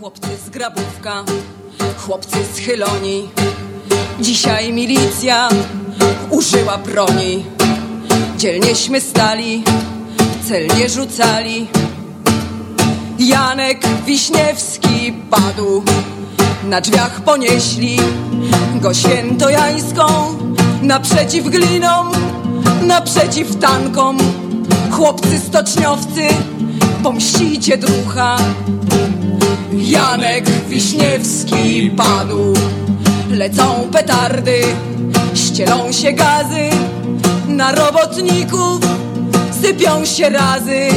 Chłopcy z grabówka, chłopcy z chyloni. Dzisiaj milicja użyła broni. Dzielnieśmy stali, celnie rzucali. Janek Wiśniewski padł, na drzwiach ponieśli go świętojańską, naprzeciw glinom, naprzeciw tankom. Chłopcy stoczniowcy, pomścicie ducha. Janek Wiśniewski padł, lecą petardy, ścielą się gazy, na robotników sypią się razy,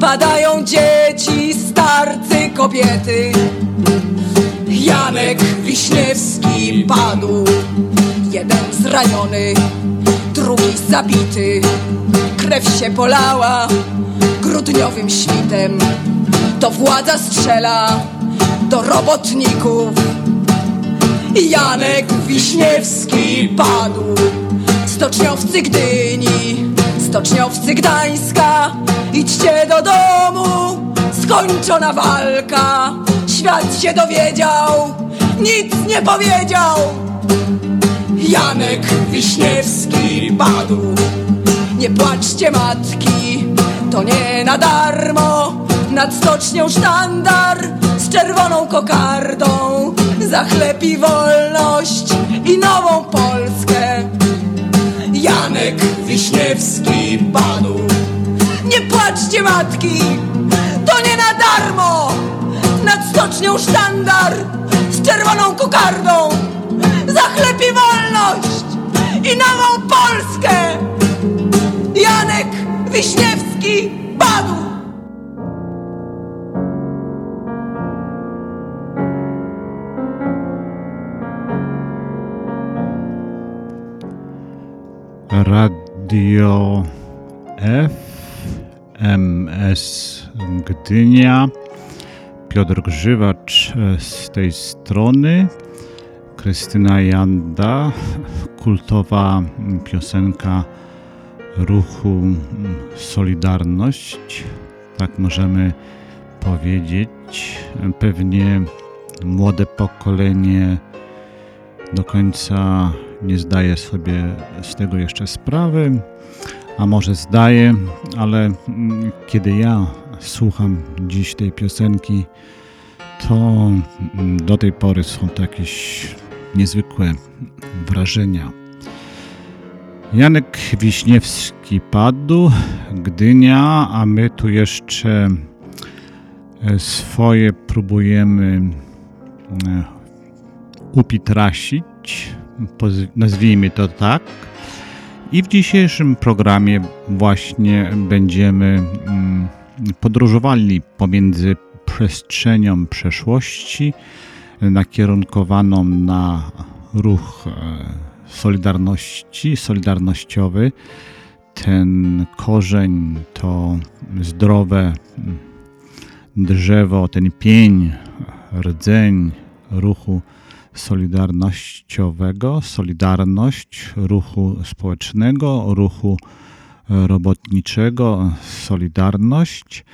padają dzieci, starcy, kobiety. Janek Wiśniewski padł, jeden zraniony, drugi zabity. Krew się polała grudniowym świtem. To władza strzela do robotników. Janek Wiśniewski padł, stoczniowcy Gdyni, stoczniowcy Gdańska. Idźcie do domu, skończona walka. Świat się dowiedział, nic nie powiedział. Janek Wiśniewski padł. Nie płaczcie matki, to nie na darmo. Nad stocznią sztandar z czerwoną kokardą. Za chleb i wolność i nową Polskę. Janek Wiśniewski padł. Nie płaczcie matki, to nie na darmo. Nad stocznią sztandar z czerwoną kokardą. Za chleb i wolność i nową Polskę. Janek Wiśniewski padł. Radio FMS Gdynia. Piotr Grzywacz e, z tej strony. Krystyna Janda, kultowa piosenka ruchu Solidarność. Tak możemy powiedzieć. Pewnie młode pokolenie do końca nie zdaje sobie z tego jeszcze sprawy, a może zdaje, ale kiedy ja słucham dziś tej piosenki, to do tej pory są to jakieś niezwykłe wrażenia. Janek Wiśniewski padł, Gdynia, a my tu jeszcze swoje próbujemy upitrasić, nazwijmy to tak. I w dzisiejszym programie właśnie będziemy podróżowali pomiędzy przestrzenią przeszłości nakierunkowaną na ruch Solidarności, Solidarnościowy. Ten korzeń to zdrowe drzewo, ten pień, rdzeń ruchu solidarnościowego, solidarność ruchu społecznego, ruchu robotniczego, solidarność.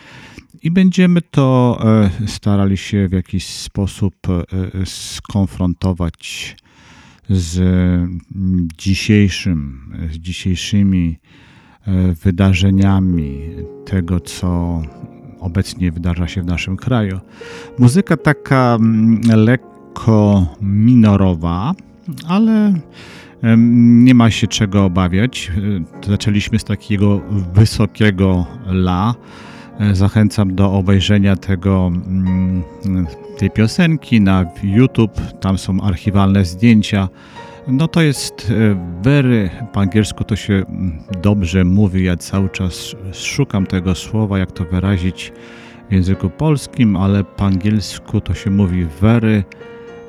I będziemy to starali się w jakiś sposób skonfrontować z dzisiejszym, z dzisiejszymi wydarzeniami tego, co obecnie wydarza się w naszym kraju. Muzyka taka lekko minorowa, ale nie ma się czego obawiać. Zaczęliśmy z takiego wysokiego la. Zachęcam do obejrzenia tego, tej piosenki na YouTube. Tam są archiwalne zdjęcia. No to jest very, po angielsku to się dobrze mówi. Ja cały czas szukam tego słowa, jak to wyrazić w języku polskim, ale po angielsku to się mówi very,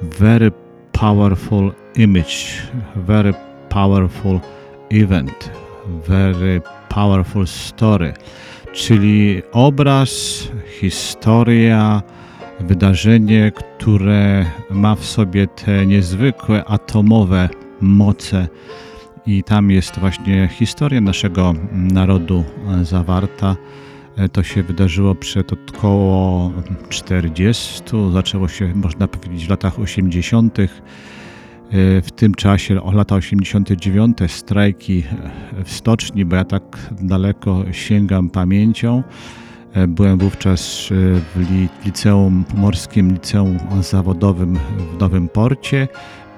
very powerful image, very powerful event, very powerful story, czyli obraz, historia, wydarzenie, które ma w sobie te niezwykłe atomowe moce. I tam jest właśnie historia naszego narodu zawarta. To się wydarzyło przed około 40. Zaczęło się, można powiedzieć, w latach 80. W tym czasie, o lata 89. strajki w stoczni, bo ja tak daleko sięgam pamięcią. Byłem wówczas w liceum, Pomorskim Liceum Zawodowym w Nowym Porcie.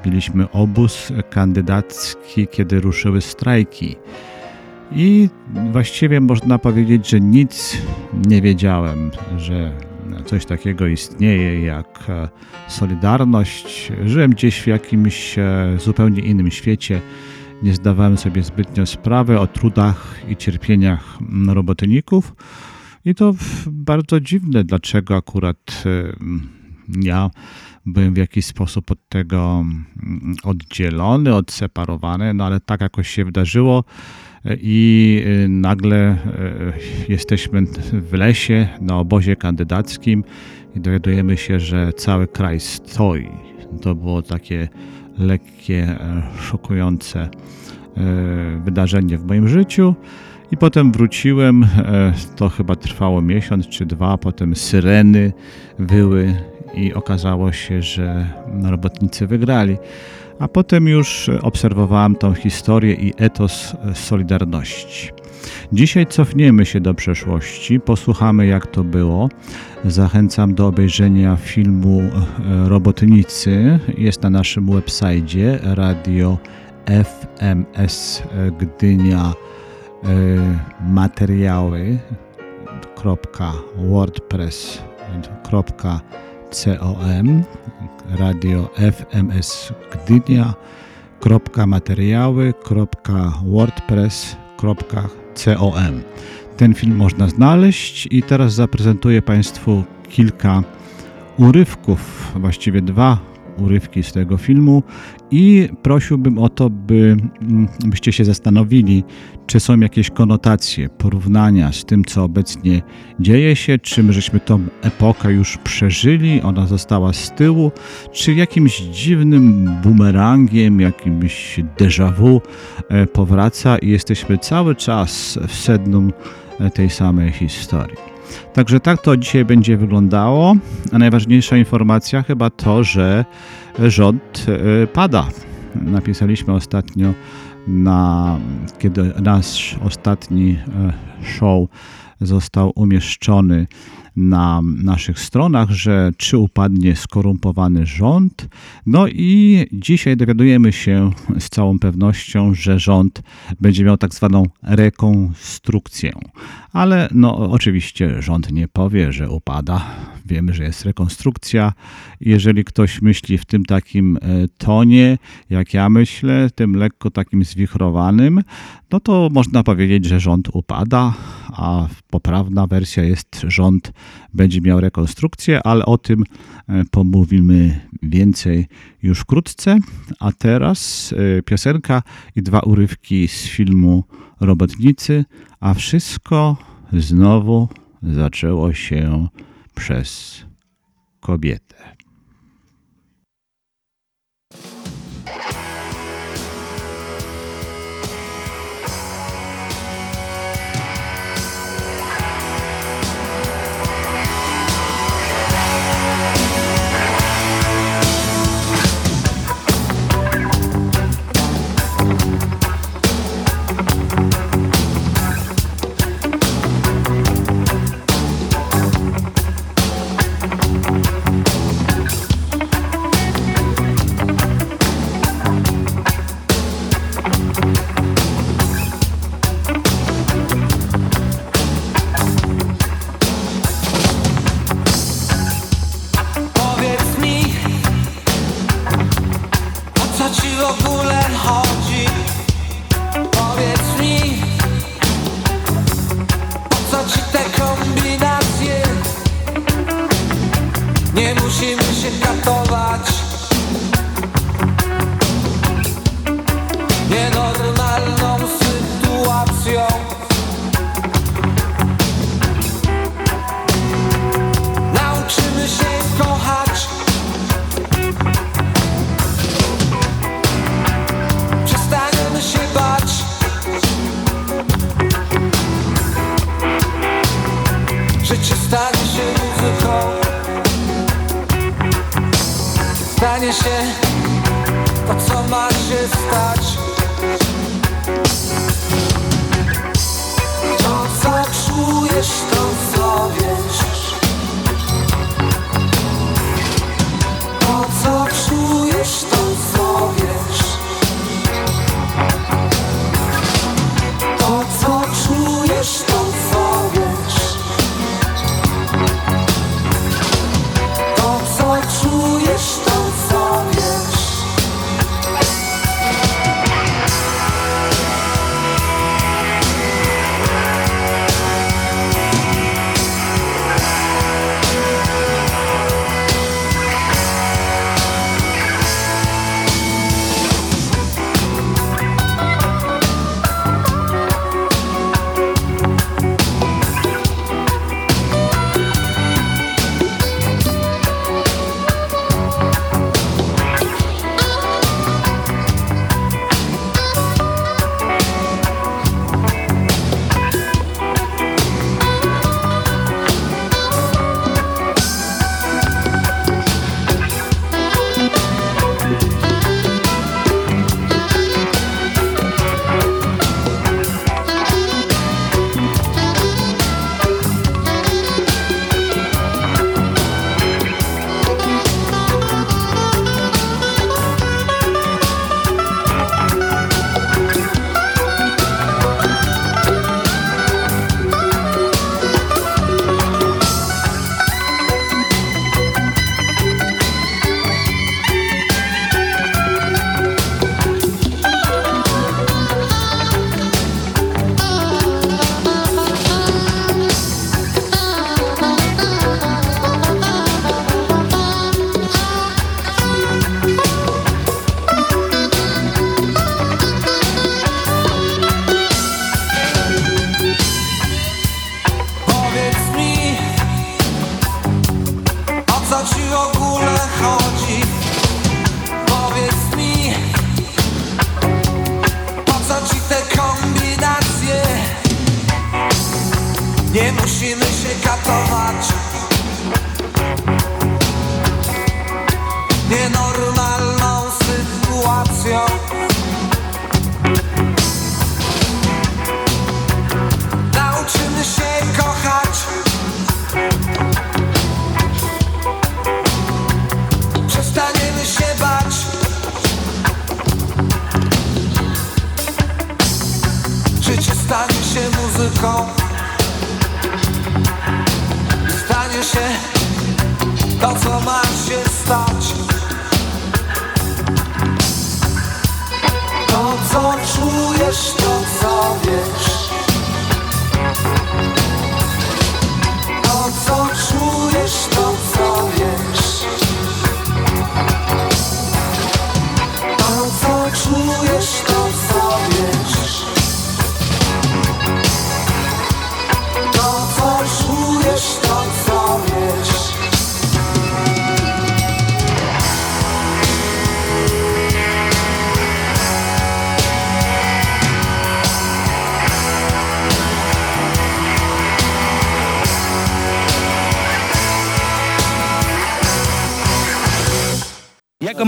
Mieliśmy obóz kandydacki, kiedy ruszyły strajki. I właściwie można powiedzieć, że nic nie wiedziałem, że coś takiego istnieje jak Solidarność. Żyłem gdzieś w jakimś zupełnie innym świecie. Nie zdawałem sobie zbytnio sprawy o trudach i cierpieniach robotników. I to bardzo dziwne, dlaczego akurat ja byłem w jakiś sposób od tego oddzielony, odseparowany, no ale tak jakoś się wydarzyło i nagle jesteśmy w lesie na obozie kandydackim i dowiadujemy się, że cały kraj stoi. To było takie lekkie, szokujące wydarzenie w moim życiu. I potem wróciłem, to chyba trwało miesiąc czy dwa, potem syreny wyły i okazało się, że robotnicy wygrali. A potem już obserwowałem tą historię i etos Solidarności. Dzisiaj cofniemy się do przeszłości, posłuchamy jak to było. Zachęcam do obejrzenia filmu Robotnicy. Jest na naszym website radio FMS Gdynia materiały.wordpress.com radio fms gdynia.materiały.wordpress.com Ten film można znaleźć i teraz zaprezentuję Państwu kilka urywków, właściwie dwa urywki z tego filmu i prosiłbym o to, by, byście się zastanowili, czy są jakieś konotacje, porównania z tym, co obecnie dzieje się, czy my żeśmy tą epokę już przeżyli, ona została z tyłu, czy jakimś dziwnym bumerangiem, jakimś déjà vu powraca i jesteśmy cały czas w sednum tej samej historii. Także tak to dzisiaj będzie wyglądało. A najważniejsza informacja chyba to, że rząd pada. Napisaliśmy ostatnio, na, kiedy nasz ostatni show został umieszczony na naszych stronach, że czy upadnie skorumpowany rząd. No i dzisiaj dowiadujemy się z całą pewnością, że rząd będzie miał tak zwaną rekonstrukcję. Ale no oczywiście rząd nie powie, że upada. Wiemy, że jest rekonstrukcja. Jeżeli ktoś myśli w tym takim tonie, jak ja myślę, tym lekko takim zwichrowanym, no to można powiedzieć, że rząd upada, a poprawna wersja jest rząd będzie miał rekonstrukcję, ale o tym pomówimy więcej już wkrótce. A teraz piosenka i dwa urywki z filmu Robotnicy, a wszystko znowu zaczęło się przez kobietę.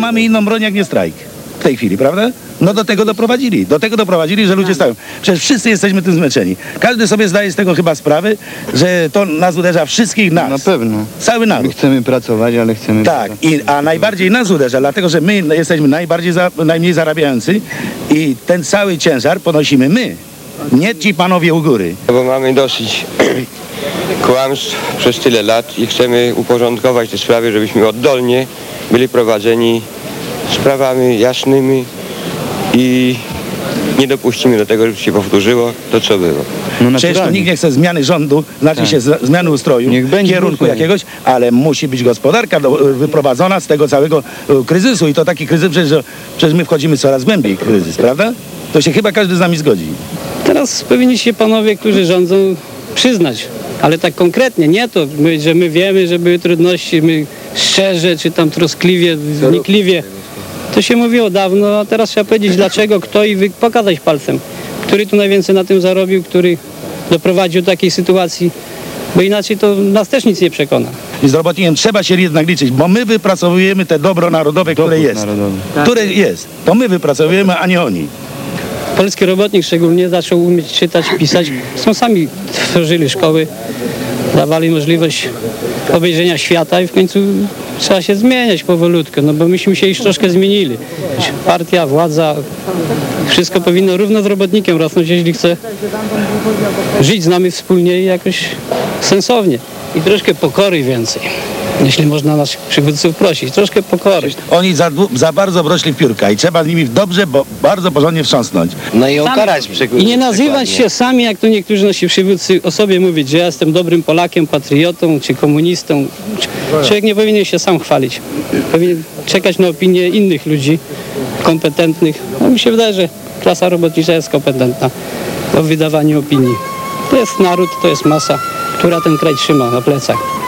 Mamy inną broń jak nie strajk w tej chwili, prawda? No do tego doprowadzili. Do tego doprowadzili, że ludzie stają. Przecież wszyscy jesteśmy tym zmęczeni. Każdy sobie zdaje z tego chyba sprawę, że to nas uderza wszystkich nas. Na pewno. Cały My naród. chcemy pracować, ale chcemy. Tak, i, a najbardziej nas uderza, dlatego że my jesteśmy najbardziej za, najmniej zarabiający i ten cały ciężar ponosimy my. Nie ci panowie u góry. Bo mamy dosyć kłamstw przez tyle lat i chcemy uporządkować te sprawy, żebyśmy oddolnie byli prowadzeni sprawami jasnymi i nie dopuścimy do tego, żeby się powtórzyło to, co było. No Przecież nikt nie chce zmiany rządu, znaczy Tak. się zmiany ustroju, Niech będzie kierunku ustroju. jakiegoś, ale musi być gospodarka do, wyprowadzona z tego całego e, kryzysu i to taki kryzys, przecież, że- przecież my wchodzimy coraz głębiej kryzys, prawda? To się chyba każdy z nami zgodzi. Teraz powinni się panowie, którzy rządzą, przyznać. Ale tak konkretnie, nie to, my, że my wiemy, że były trudności, my szczerze, czy tam troskliwie, wnikliwie. To się mówiło dawno, a teraz trzeba powiedzieć dlaczego, kto i wy- pokazać palcem. Który tu najwięcej na tym zarobił, który doprowadził do takiej sytuacji, bo inaczej to nas też nic nie przekona. I z robotnikiem trzeba się jednak liczyć, bo my wypracowujemy te dobro narodowe, które jest. Które jest. To my wypracowujemy, a nie oni. Polski robotnik szczególnie zaczął umieć czytać, pisać. Są sami tworzyli szkoły, dawali możliwość obejrzenia świata i w końcu trzeba się zmieniać powolutku, no bo myśmy się już troszkę zmienili. Partia, władza, wszystko powinno równo z robotnikiem rosnąć, jeśli chce żyć z nami wspólnie i jakoś sensownie. I troszkę pokory więcej, jeśli można naszych przywódców prosić. Troszkę pokory. Oni za, za bardzo wrośli w piórka i trzeba z nimi dobrze, bo bardzo porządnie wstrząsnąć. No i ukarać przykład. I nie nazywać się sami, jak to niektórzy nasi przywódcy o sobie mówić, że ja jestem dobrym Polakiem, patriotą czy komunistą. Człowiek nie powinien się sam chwalić. Powinien czekać na opinię innych ludzi kompetentnych. No mi się wydaje, że klasa robotnicza jest kompetentna w wydawaniu opinii. To jest naród, to jest masa, która ten kraj trzyma na plecach.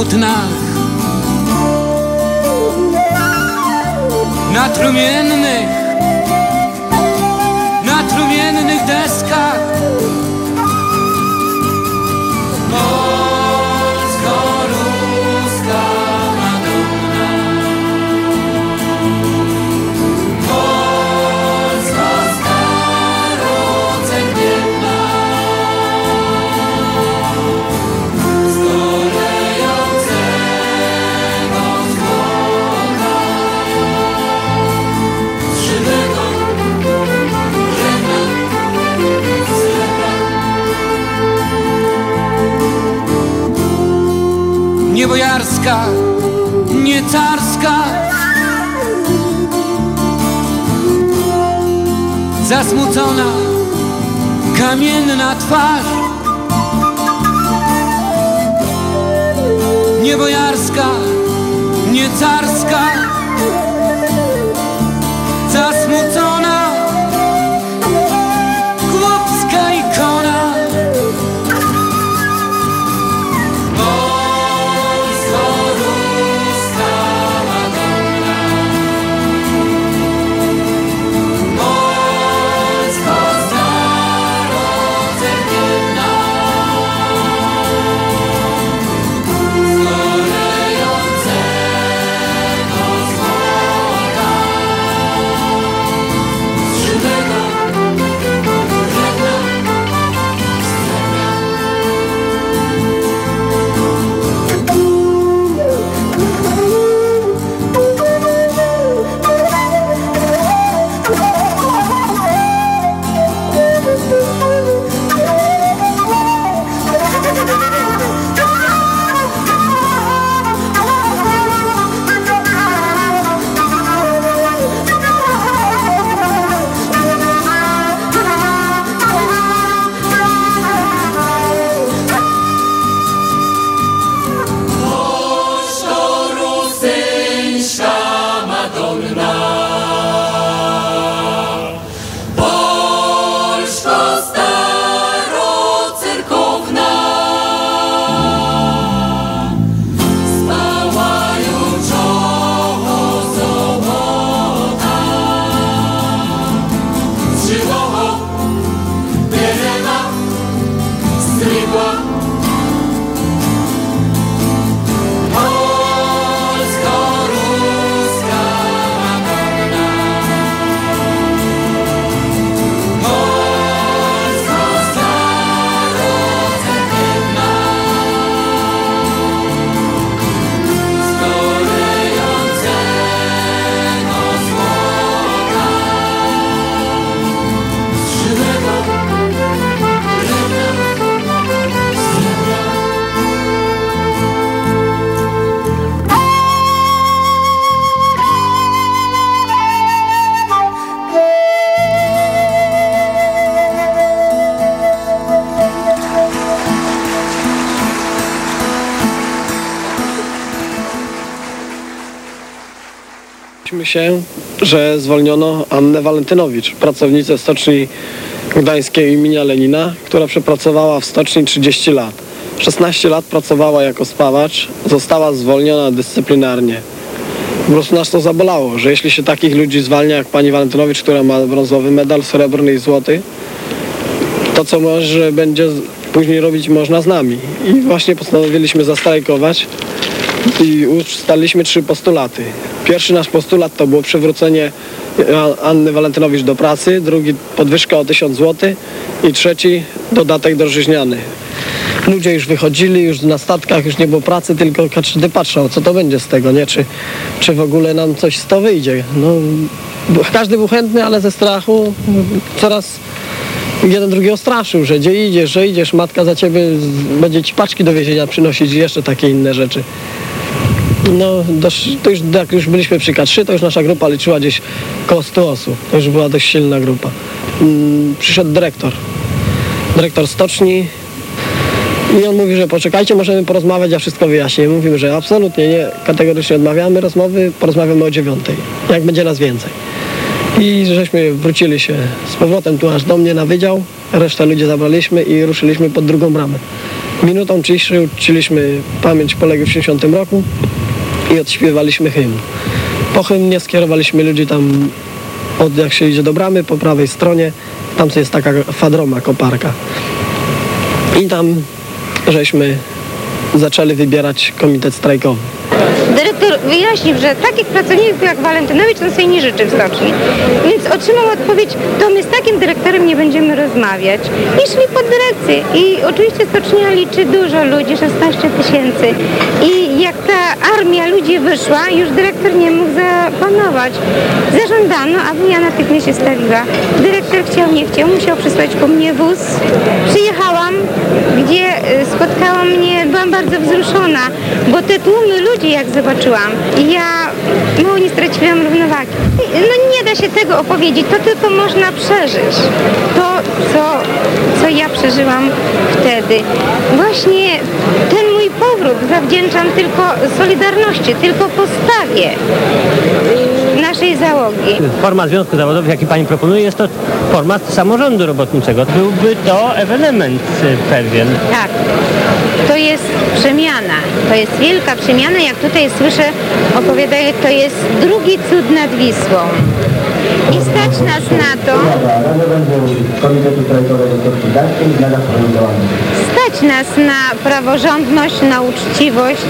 Płótnach Na trumiennych nie bojarska, nie carska. Zasmucona, kamienna twarz. Nie bojarska, nie carska. Się, że zwolniono Annę Walentynowicz, pracownicę Stoczni Gdańskiej imienia Lenina, która przepracowała w stoczni 30 lat. 16 lat pracowała jako spawacz, została zwolniona dyscyplinarnie. Po prostu nas to zabolało, że jeśli się takich ludzi zwalnia jak pani Walentynowicz, która ma brązowy medal, srebrny i złoty, to co może będzie później robić można z nami. I właśnie postanowiliśmy zastrajkować i ustaliliśmy trzy postulaty. Pierwszy nasz postulat to było przywrócenie A- Anny Walentynowicz do pracy, drugi podwyżka o 1000 zł i trzeci dodatek drożyźniany. Ludzie już wychodzili, już na statkach już nie było pracy, tylko każdy patrzał, co to będzie z tego, nie? Czy, czy w ogóle nam coś z to wyjdzie. No, każdy był chętny, ale ze strachu coraz jeden drugiego straszył, że gdzie idziesz, że idziesz, matka za ciebie będzie ci paczki do więzienia przynosić i jeszcze takie inne rzeczy. No, to już, jak już byliśmy przy K3, to już nasza grupa liczyła gdzieś koło 100 osób. To już była dość silna grupa. Mm, przyszedł dyrektor. Dyrektor stoczni i on mówi, że poczekajcie, możemy porozmawiać, ja wszystko wyjaśnię. Mówimy, że absolutnie nie, kategorycznie odmawiamy rozmowy, porozmawiamy o dziewiątej, jak będzie nas więcej. I żeśmy wrócili się z powrotem tu aż do mnie na wydział, resztę ludzi zabraliśmy i ruszyliśmy pod drugą bramę. Minutą ciszy uczciliśmy pamięć poległych w 60 roku i odśpiewaliśmy hymn. Po hymnie skierowaliśmy ludzi tam, od jak się idzie do bramy, po prawej stronie, tam jest taka fadroma, koparka. I tam żeśmy zaczęli wybierać komitet strajkowy. Dyrektor wyjaśnił, że takich pracowników jak Walentynowicz on sobie nie życzy w stoczni. Więc otrzymał odpowiedź, to my z takim dyrektorem nie będziemy rozmawiać. I szli pod dyrekcję. I oczywiście stocznia liczy dużo ludzi, 16 tysięcy. I jak ta armia ludzi wyszła, już dyrektor nie mógł zapanować. Zażądano, aby ja natychmiast się stawiła. Dyrektor chciał, nie chciał, musiał przysłać po mnie wóz. Przyjechałam, gdzie y, spotkała mnie, byłam bardzo wzruszona, bo te tłumy ludzi, jak zobaczyłam, ja mało nie straciłam równowagi. No nie da się tego opowiedzieć, to tylko można przeżyć. To, co, co ja przeżyłam wtedy. Właśnie ten mój powrót zawdzięczam tylko Solidarności, tylko postawie naszej załogi. Forma związku zawodowego, jaki Pani proponuje, jest to forma samorządu robotniczego. Byłby to ewenement y, pewien. Tak. To jest przemiana. To jest wielka przemiana. Jak tutaj słyszę, opowiadają, to jest drugi cud nad Wisłą. I stać nas na to, stać nas na praworządność, na uczciwość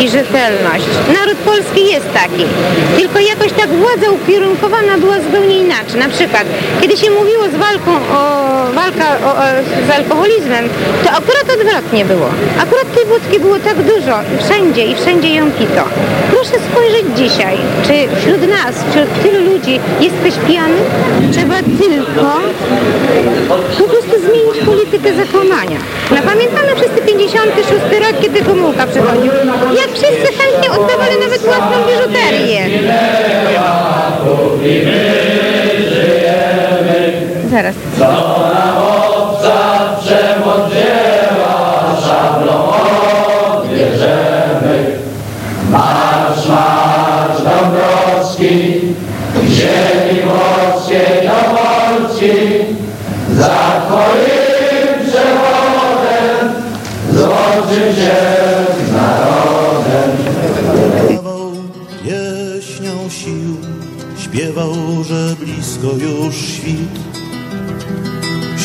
i rzetelność. Naród polski jest taki. Tylko jakoś tak władza ukierunkowana była zupełnie inaczej. Na przykład, kiedy się mówiło z walką o walka o, o, z alkoholizmem, to akurat odwrotnie było. Akurat tej wódki było tak dużo wszędzie i wszędzie ją pito. Proszę spojrzeć dzisiaj, czy wśród nas, wśród tylu ludzi jest pijany? Trzeba tylko po prostu zmienić politykę zakłamania. No pamiętamy wszyscy 56 rok, kiedy Gomułka przechodził. Jak wszyscy chętnie oddawali nawet własną biżuterię. Zaraz.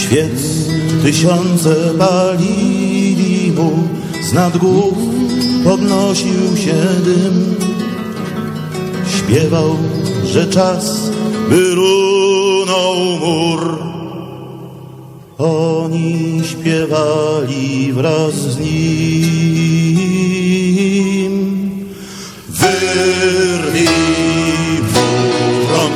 Świec tysiące palili mu, z nad głów podnosił się dym. Śpiewał, że czas by runął mur. Oni śpiewali wraz z nim. Wyrwij murom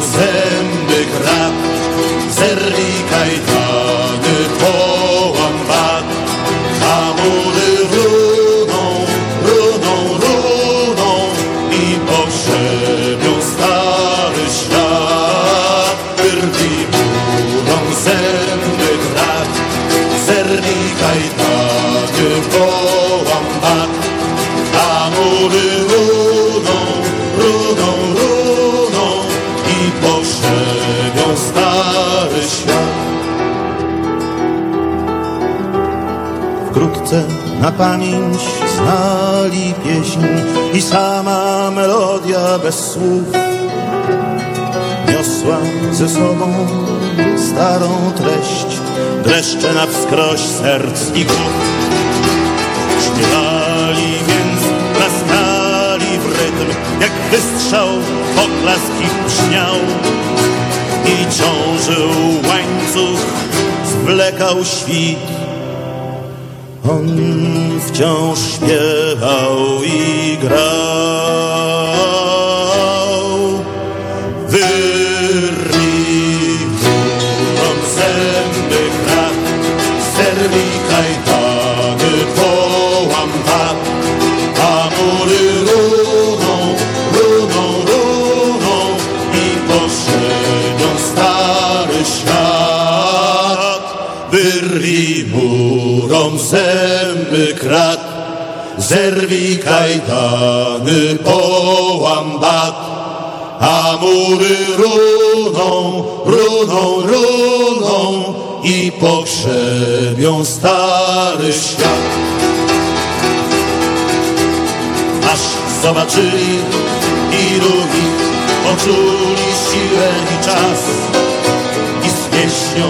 na pamięć znali pieśń i sama melodia bez słów niosła ze sobą starą treść, dreszcze na wskroś serc i głów. Śpiewali więc, klaskali w rytm, jak wystrzał poklask ich brzmiał i ciążył łańcuch, zwlekał świt. On wciąż śpiewał i grał. Wyrwij murom zęby krat, zerwij kajtany, połam bat, a mury runą, runą, runą i pogrzebią stary świat. Aż zobaczyli i drugi, poczuli siłę i czas i z pieśnią,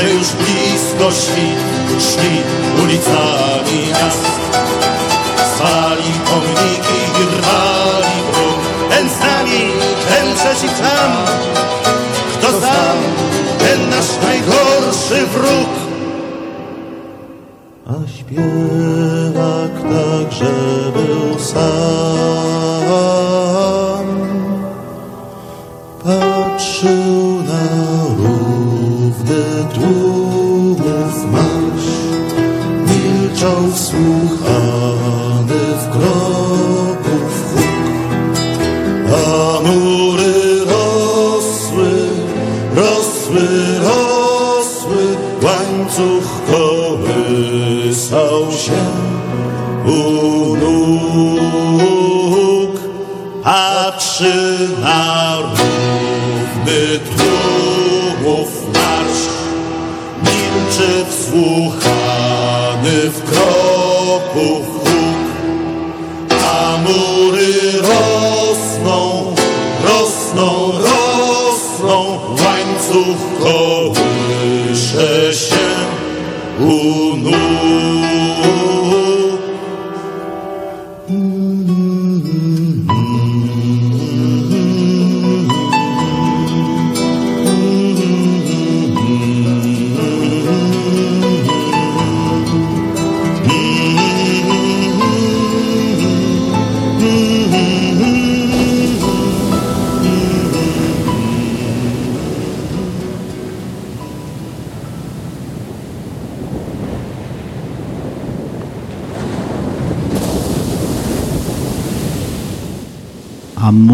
że już blisko świt, szli ulicami miast. Spali pomniki i rwali bruk, ten z nami, ten przeciw nam. Kto sam, ten nasz najgorszy wróg. A śpiewak także był sam. Patrzył na równy tłumów marsz, milczał wsłuchany w kroków huk. A mury rosły, rosły, rosły, łańcuch kołysał się u nóg. Patrzy na równy Jesús.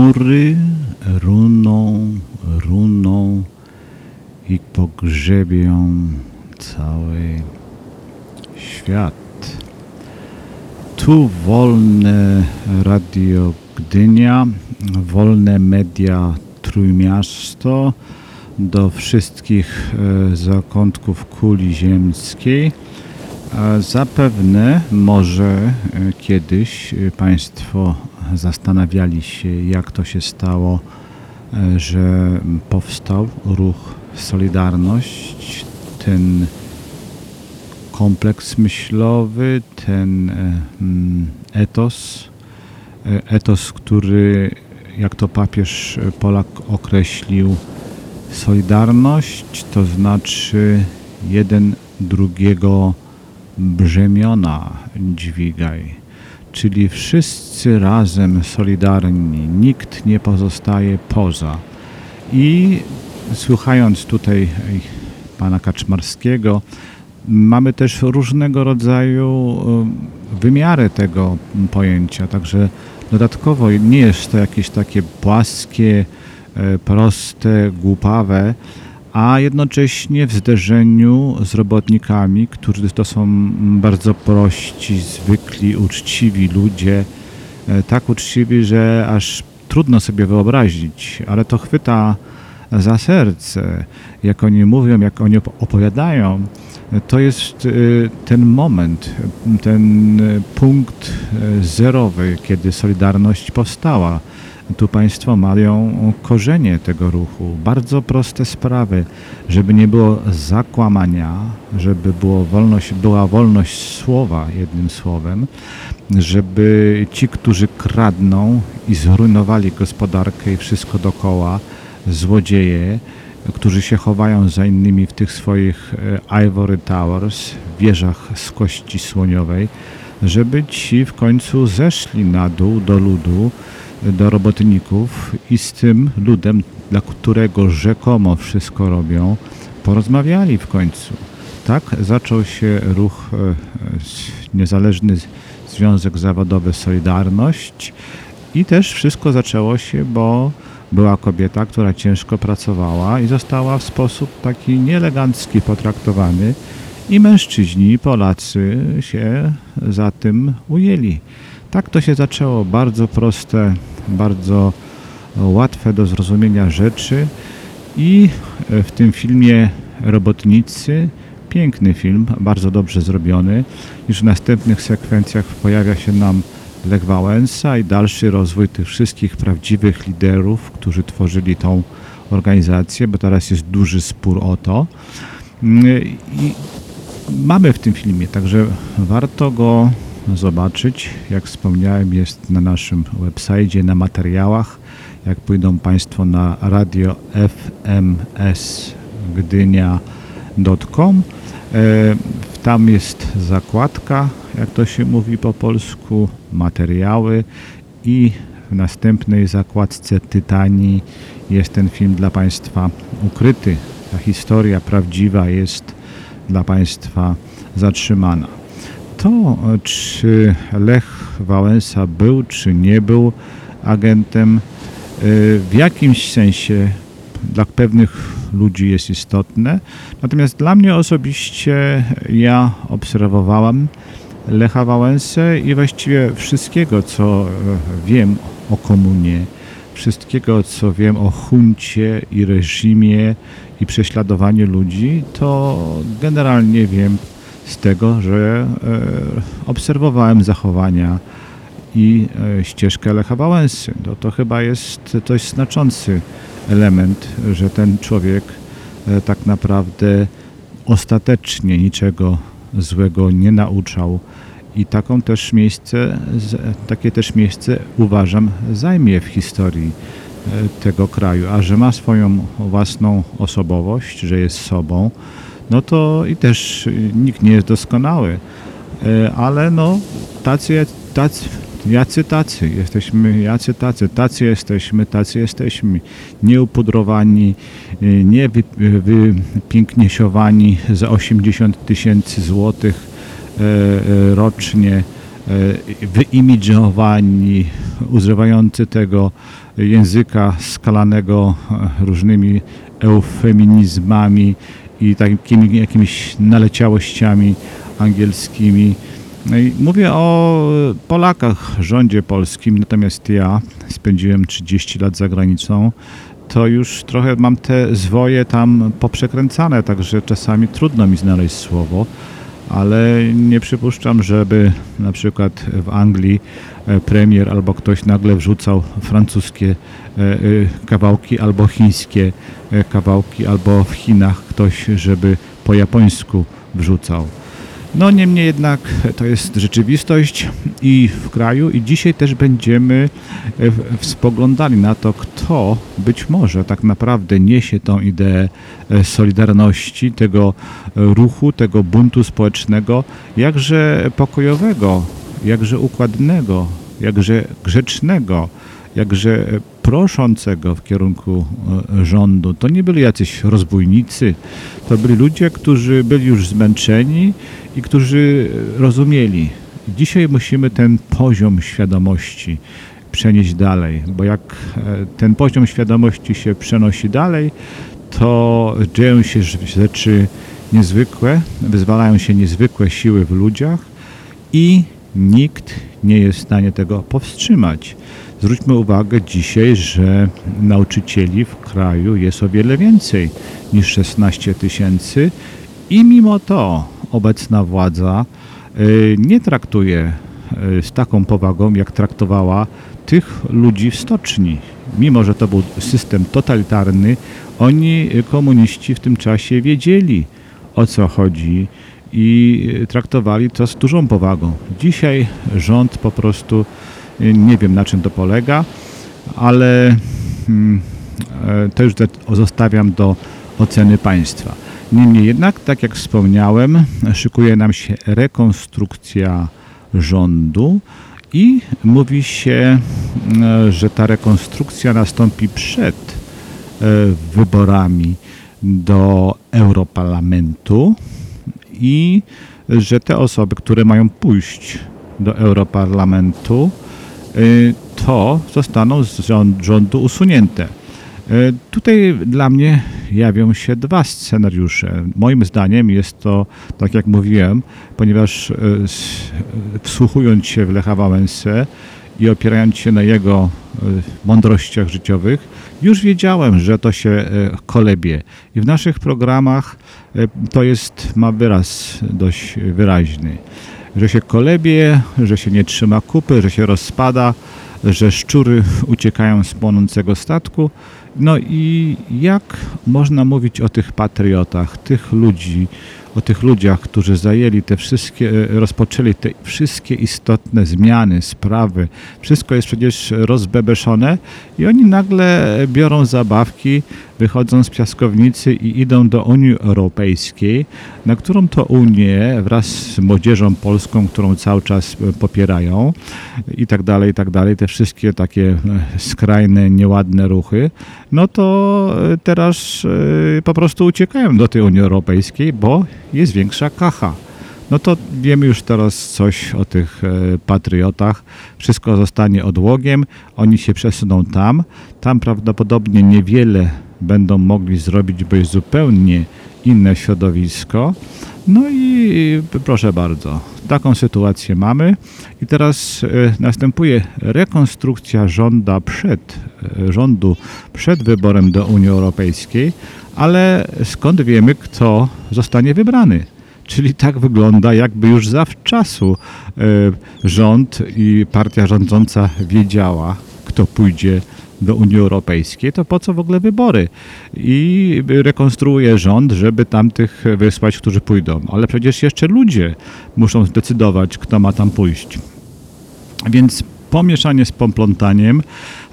A mury runą, runą i pogrzebią cały świat. Tu wolne Radio Gdynia, wolne media Trójmiasto do wszystkich e, zakątków kuli ziemskiej. Zapewne może e, kiedyś Państwo zastanawiali się, jak to się stało, e, że powstał ruch Solidarność, ten kompleks myślowy, ten e, mm, etos, e, etos, który, jak to papież Polak określił, solidarność, to znaczy jeden drugiego brzemiona. Dźwigaj, czyli wszyscy razem solidarni, nikt nie pozostaje poza. I słuchając tutaj pana Kaczmarskiego, mamy też różnego rodzaju e, wymiary tego pojęcia, także dodatkowo nie jest to jakieś takie płaskie, e, proste, głupawe, a jednocześnie w zderzeniu z robotnikami, którzy to są bardzo prości, zwykli, uczciwi ludzie, e, tak uczciwi, że aż trudno sobie wyobrazić, ale to chwyta za serce. Jak oni mówią, jak oni opowiadają, to jest ten moment, ten punkt zerowy, kiedy Solidarność powstała. Tu Państwo mają korzenie tego ruchu. Bardzo proste sprawy, żeby nie było zakłamania, żeby było wolność, była wolność słowa, jednym słowem, żeby ci, którzy kradną i zrujnowali gospodarkę i wszystko dokoła, złodzieje, którzy się chowają za innymi w tych swoich e, ivory towers, wieżach z kości słoniowej, żeby ci w końcu zeszli na dół do ludu, do robotników i z tym ludem, dla którego rzekomo wszystko robią, porozmawiali w końcu. Tak zaczął się ruch e, Niezależny Związek Zawodowy Solidarność i też wszystko zaczęło się, bo była kobieta, która ciężko pracowała i została w sposób taki nieelegancki potraktowany i mężczyźni, Polacy się za tym ujęli. Tak to się zaczęło. Bardzo proste, bardzo łatwe do zrozumienia rzeczy i w tym filmie Robotnicy, piękny film, bardzo dobrze zrobiony. Już w następnych sekwencjach pojawia się nam Lech Wałęsa i dalszy rozwój tych wszystkich prawdziwych liderów, którzy tworzyli tą organizację, bo teraz jest duży spór o to. I mamy w tym filmie, także warto go zobaczyć. Jak wspomniałem, jest na naszym website, na materiałach. Jak pójdą Państwo na radio fmsgdynia.com, e, tam jest zakładka, jak to się mówi po polsku, materiały i w następnej zakładce Tytanii jest ten film dla Państwa ukryty. Ta historia prawdziwa jest dla Państwa zatrzymana. To, czy Lech Wałęsa był, czy nie był agentem, y, w jakimś sensie dla pewnych ludzi jest istotne. Natomiast dla mnie osobiście ja obserwowałam Lecha Wałęsę i właściwie wszystkiego, co wiem o komunie, wszystkiego, co wiem o huncie i reżimie i prześladowaniu ludzi, to generalnie wiem z tego, że e, obserwowałem zachowania i e, ścieżkę Lecha Wałęsy. To, to chyba jest dość znaczący element, że ten człowiek e, tak naprawdę ostatecznie niczego złego nie nauczał i taką też miejsce, takie też miejsce uważam zajmie w historii tego kraju, a że ma swoją własną osobowość, że jest sobą, no to i też nikt nie jest doskonały, e, ale no tacy, tacy, jacy tacy, jesteśmy jacy tacy, tacy jesteśmy, tacy jesteśmy, nieupudrowani, e, nie wypiękniesiowani za 80 tysięcy złotych e, rocznie, wyimidżowani, używający tego języka skalanego różnymi eufeminizmami, i takimi jakimiś naleciałościami angielskimi. No i mówię o Polakach, rządzie polskim, natomiast ja spędziłem 30 lat za granicą, to już trochę mam te zwoje tam poprzekręcane, także czasami trudno mi znaleźć słowo, ale nie przypuszczam, żeby na przykład w Anglii e, premier albo ktoś nagle wrzucał francuskie e, e, kawałki albo chińskie kawałki, albo w Chinach ktoś, żeby po japońsku wrzucał. No niemniej jednak to jest rzeczywistość i w kraju i dzisiaj też będziemy spoglądali na to, kto być może tak naprawdę niesie tą ideę solidarności, tego ruchu, tego buntu społecznego, jakże pokojowego, jakże układnego, jakże grzecznego, jakże proszącego w kierunku e, rządu. To nie byli jacyś rozbójnicy, to byli ludzie, którzy byli już zmęczeni i którzy rozumieli. Dzisiaj musimy ten poziom świadomości przenieść dalej, bo jak e, ten poziom świadomości się przenosi dalej, to dzieją się rzeczy niezwykłe, wyzwalają się niezwykłe siły w ludziach i nikt nie jest w stanie tego powstrzymać. Zwróćmy uwagę dzisiaj, że nauczycieli w kraju jest o wiele więcej niż 16 tysięcy i mimo to obecna władza y, nie traktuje y, z taką powagą, jak traktowała tych ludzi w stoczni. Mimo, że to był system totalitarny, oni, y, komuniści, w tym czasie wiedzieli o co chodzi i traktowali to z dużą powagą. Dzisiaj rząd po prostu, nie wiem na czym to polega, ale mm, e, to już zostawiam do oceny państwa. Niemniej jednak, tak jak wspomniałem, szykuje nam się rekonstrukcja rządu i mówi się, e, że ta rekonstrukcja nastąpi przed e, wyborami do Europarlamentu i że te osoby, które mają pójść do Europarlamentu, to zostaną z rząd- rządu usunięte. Y, Tutaj dla mnie jawią się dwa scenariusze. Moim zdaniem jest to, tak jak mówiłem, ponieważ y, wsłuchując się w Lecha Wałęsę i opierając się na jego y, mądrościach życiowych, już wiedziałem, że to się y, kolebie. I w naszych programach y, to jest, ma wyraz dość wyraźny, że się kolebie, że się nie trzyma kupy, że się rozpada, że szczury uciekają z płonącego statku. No i jak można mówić o tych patriotach, tych ludzi, o tych ludziach, którzy zajęli te wszystkie, e, rozpoczęli te wszystkie istotne zmiany, sprawy. Wszystko jest przecież rozbebeszone i oni nagle biorą zabawki, wychodzą z piaskownicy i idą do Unii Europejskiej, na którą to Unię wraz z młodzieżą polską, którą cały czas e, popierają i tak dalej, i tak dalej, te wszystkie takie e, skrajne, nieładne ruchy, no to teraz po prostu uciekają do tej Unii Europejskiej, bo jest większa kacha. No to wiemy już teraz coś o tych e, patriotach. Wszystko zostanie odłogiem, oni się przesuną tam. Tam prawdopodobnie niewiele będą mogli zrobić, bo jest zupełnie inne środowisko. No i proszę bardzo, taką sytuację mamy. I teraz e, następuje rekonstrukcja rząda przed, e, rządu przed wyborem do Unii Europejskiej, ale skąd wiemy, kto zostanie wybrany? Czyli tak wygląda, jakby już zawczasu e, rząd i partia rządząca wiedziała, kto pójdzie do Unii Europejskiej, to po co w ogóle wybory? I rekonstruuje rząd, żeby tamtych wysłać, którzy pójdą. Ale przecież jeszcze ludzie muszą zdecydować, kto ma tam pójść. Więc pomieszanie z poplątaniem,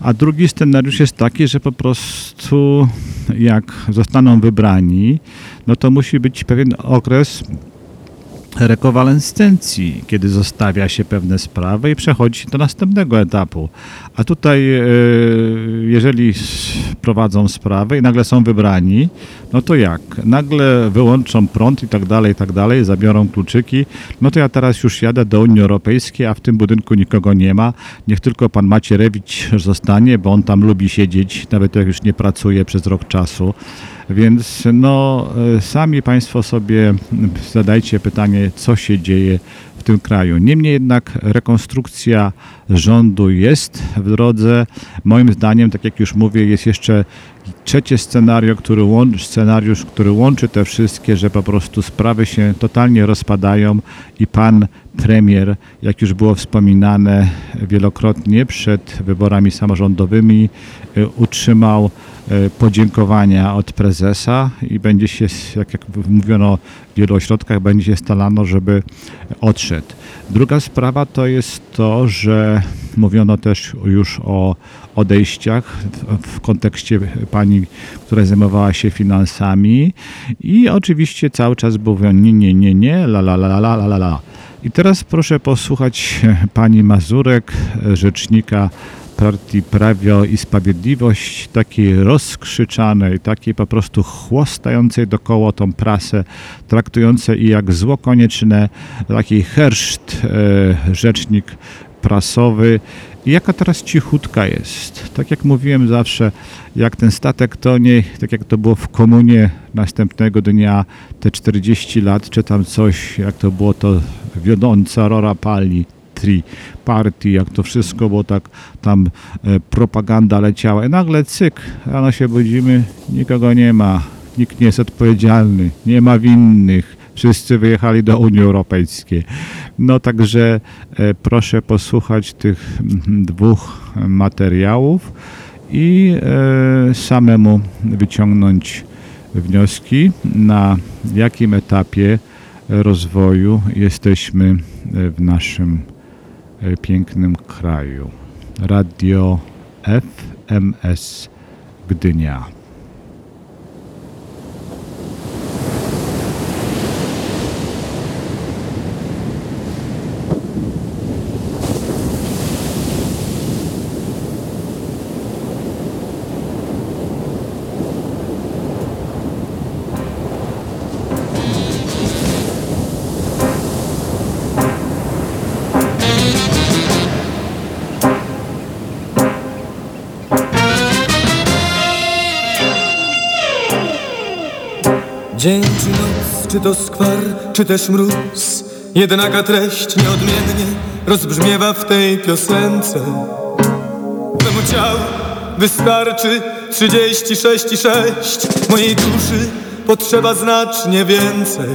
a drugi scenariusz jest taki, że po prostu jak zostaną wybrani, no to musi być pewien okres rekowalescencji, kiedy zostawia się pewne sprawy i przechodzi się do następnego etapu. A tutaj, e, jeżeli prowadzą sprawę i nagle są wybrani, no to jak? Nagle wyłączą prąd i tak dalej, i tak dalej, zabiorą kluczyki, no to ja teraz już jadę do Unii Europejskiej, a w tym budynku nikogo nie ma. Niech tylko pan Macierewicz zostanie, bo on tam lubi siedzieć, nawet jak już nie pracuje przez rok czasu. Więc no, e, sami Państwo sobie zadajcie pytanie, co się dzieje w tym kraju. Niemniej jednak rekonstrukcja rządu jest w drodze. Moim zdaniem, tak jak już mówię, jest jeszcze trzecie scenario, który łączy, scenariusz, który łączy te wszystkie, że po prostu sprawy się totalnie rozpadają i pan premier, jak już było wspominane wielokrotnie przed wyborami samorządowymi, y, utrzymał podziękowania od prezesa i będzie się, jak, jak mówiono w wielu ośrodkach, będzie się stalano, żeby odszedł. Druga sprawa to jest to, że mówiono też już o odejściach w, w kontekście pani, która zajmowała się finansami i oczywiście cały czas mówią nie, nie, nie, nie, la, la, la, la, la, la. I teraz proszę posłuchać pani Mazurek, rzecznika partii Prawo i Sprawiedliwość, takiej rozkrzyczanej, takiej po prostu chłostającej dokoło tą prasę, traktującej jak zło konieczne, taki herszt, e, rzecznik prasowy. I jaka teraz cichutka jest. Tak jak mówiłem zawsze, jak ten statek tonie, tak jak to było w komunie następnego dnia, te 40 lat, czy tam coś, jak to było to wiodąca rora pali. Country party, jak to wszystko, bo tak tam e, propaganda leciała. I nagle cyk, rano się budzimy, nikogo nie ma, nikt nie jest odpowiedzialny, nie ma winnych. Wszyscy wyjechali do Unii Europejskiej. No także e, proszę posłuchać tych mm, dwóch materiałów i e, samemu wyciągnąć wnioski, na jakim etapie rozwoju jesteśmy w naszym e, pięknym kraju. Radio FMS Gdynia. Dzień czy noc, czy to skwar, czy też mróz. Jednaka treść nieodmiennie rozbrzmiewa w tej piosence. Memu ciału wystarczy 36 i 6 Mojej duszy potrzeba znacznie więcej.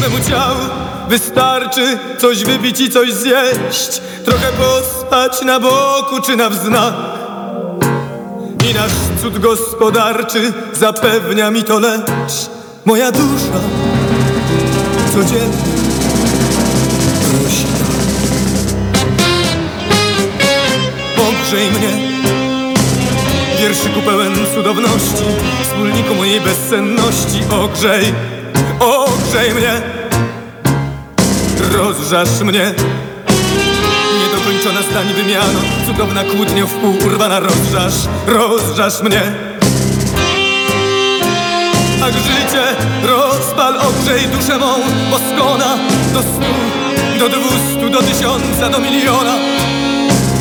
Memu ciału wystarczy coś wypić i coś zjeść. Trochę pospać na boku czy na wznak. I nasz cud gospodarczy zapewnia mi to, lecz moja dusza codziennie prosi. Pogrzej mnie Wierszyku pełen cudowności Wspólniku mojej bezsenności. Ogrzej, ogrzej mnie Rozżasz mnie Niedokończona zdań wymiana Cudowna kłótnia w pół urwana Rozżasz, rozżasz mnie. Tak życie rozpal, ogrzej duszę mą. Poskona do stu, do dwustu, do tysiąca, do miliona.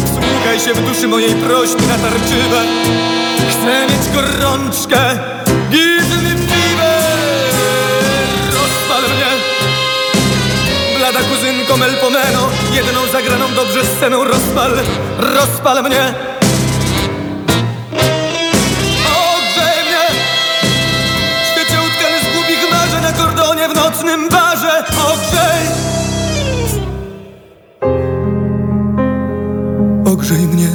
Wsłuchaj się w duszy mojej prośby natarczywe Chcę mieć gorączkę. Me fever Rozpal mnie. Blada kuzynko Melpomeno Jedną zagraną dobrze sceną Rozpal, rozpal mnie. Ogrzej mnie Świecie utkany z głupich marzeń Na kordonie w nocnym barze. Ogrzej. Ogrzej mnie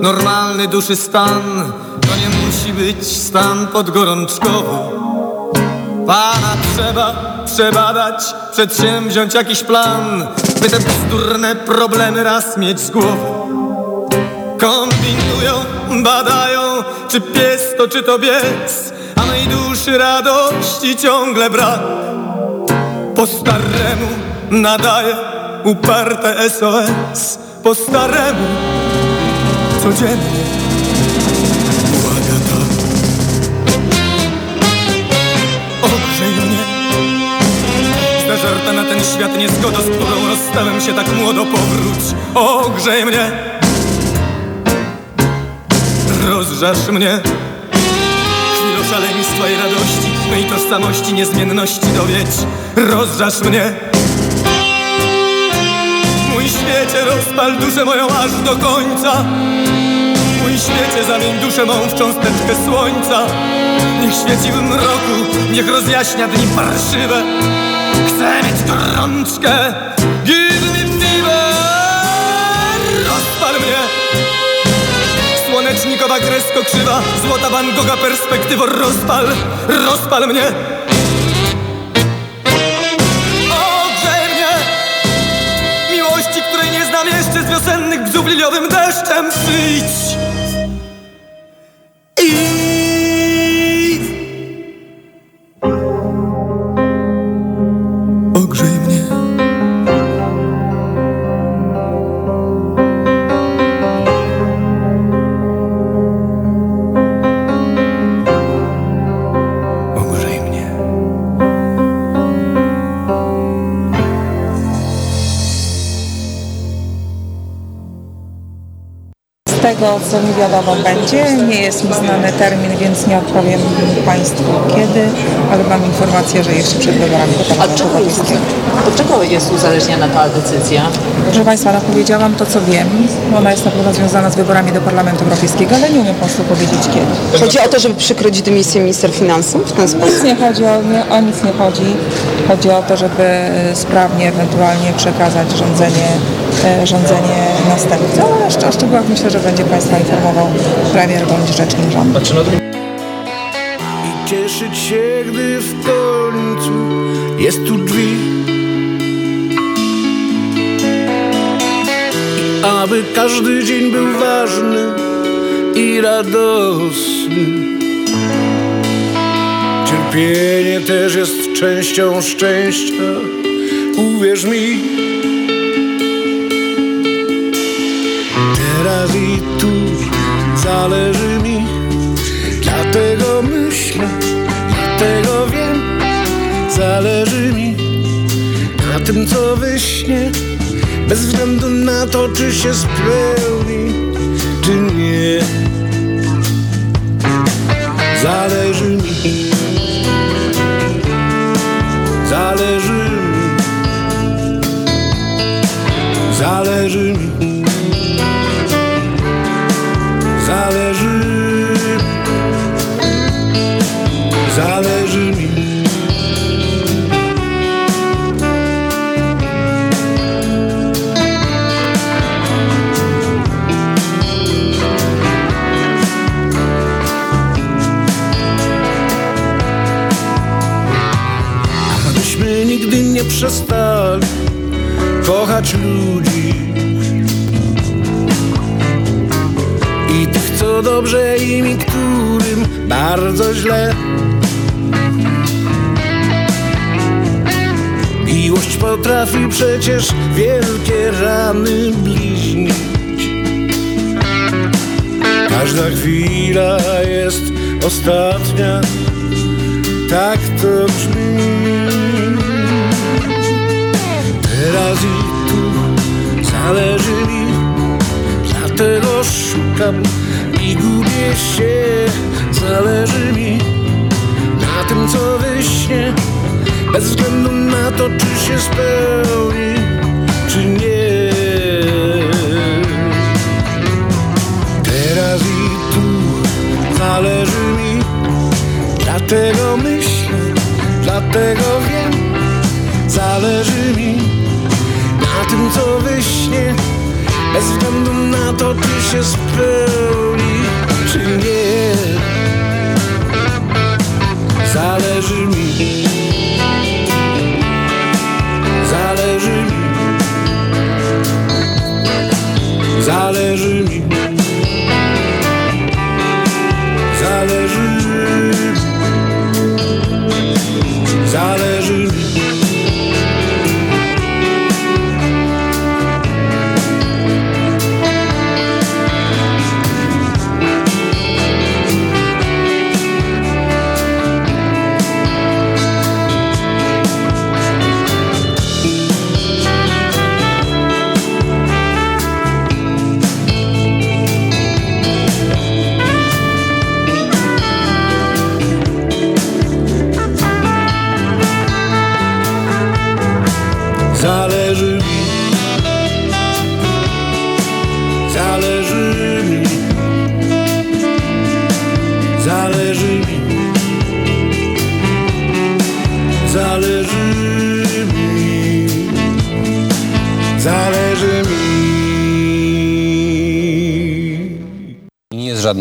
Normalny duszy stan. To nie musi być stan podgorączkowy. Pana trzeba przebadać Przedsięwziąć jakiś plan By te bzdurne problemy raz mieć z głowy. Kombinują, badają Czy pies to czy to bies A mej duszy radości ciągle brak. Po staremu nadaje uparte SOS Po staremu codziennie błaga tak Ogrzej mnie. Zażarta na ten świat niezgoda, z którą rozstałem się tak młodo Powróć, ogrzej mnie. Rozżasz mnie. Chwilą szaleństwa i radości Mej tożsamości, niezmienności dowiedź. Rozżasz mnie. Mój świecie rozpal duszę moją aż do końca świecie zamień duszę mą w cząsteczkę słońca. Niech świeci w mroku, niech rozjaśnia dni parszywe. Chcę mieć gorączkę Give me fever Rozpal mnie. Słonecznikowa kresko krzywa Złota Van Gogha perspektywo Rozpal, rozpal mnie. Wiosennych bzów liliowym deszczem Przyjdź tego, co mi wiadomo będzie. Nie jest mi znany termin, więc nie odpowiem Państwu kiedy, ale mam informację, że jeszcze przed wyborami do Parlamentu czego jest, Europejskiego. od czego jest uzależniona ta decyzja? Proszę Państwa, no powiedziałam to, co wiem. Ona jest na pewno związana z wyborami do Parlamentu Europejskiego, ale nie umiem Państwu powiedzieć kiedy. Chodzi o to, żeby przykryć dymisję minister finansów w ten sposób? Nic nie chodzi o, nie, o nic nie chodzi. Chodzi o to, żeby sprawnie ewentualnie przekazać rządzenie, e, rządzenie następcy. Ale jeszcze o szczegółach myślę, że będzie Państwa informował premier bądź rzecznik rządu. I cieszyć się, gdy w końcu jest tu drzwi. I aby każdy dzień był ważny i radosny. Cierpienie też jest częścią szczęścia, uwierz mi. Teraz i tu zależy mi, dlatego myślę, dlatego wiem, zależy mi na tym, co wyśnie, bez względu na to, czy się spełni, czy nie. Zależy mi, zależy mi, zależy mi, przestali kochać ludzi i tych, co dobrze im i którym bardzo źle. Miłość potrafi przecież wielkie rany bliźnić. Każda chwila jest ostatnia, tak to brzmi. Teraz i tu zależy mi, dlatego szukam i gubię się. Zależy mi na tym, co wyśnie, bez względu na to, czy się spełni, czy nie. Teraz i tu zależy mi, dlatego myślę, dlatego wiem, zależy mi tym, co wyśnie, bez względu na to, czy się spełni, czy nie. Zależy mi, zależy mi, zależy mi, zależy mi,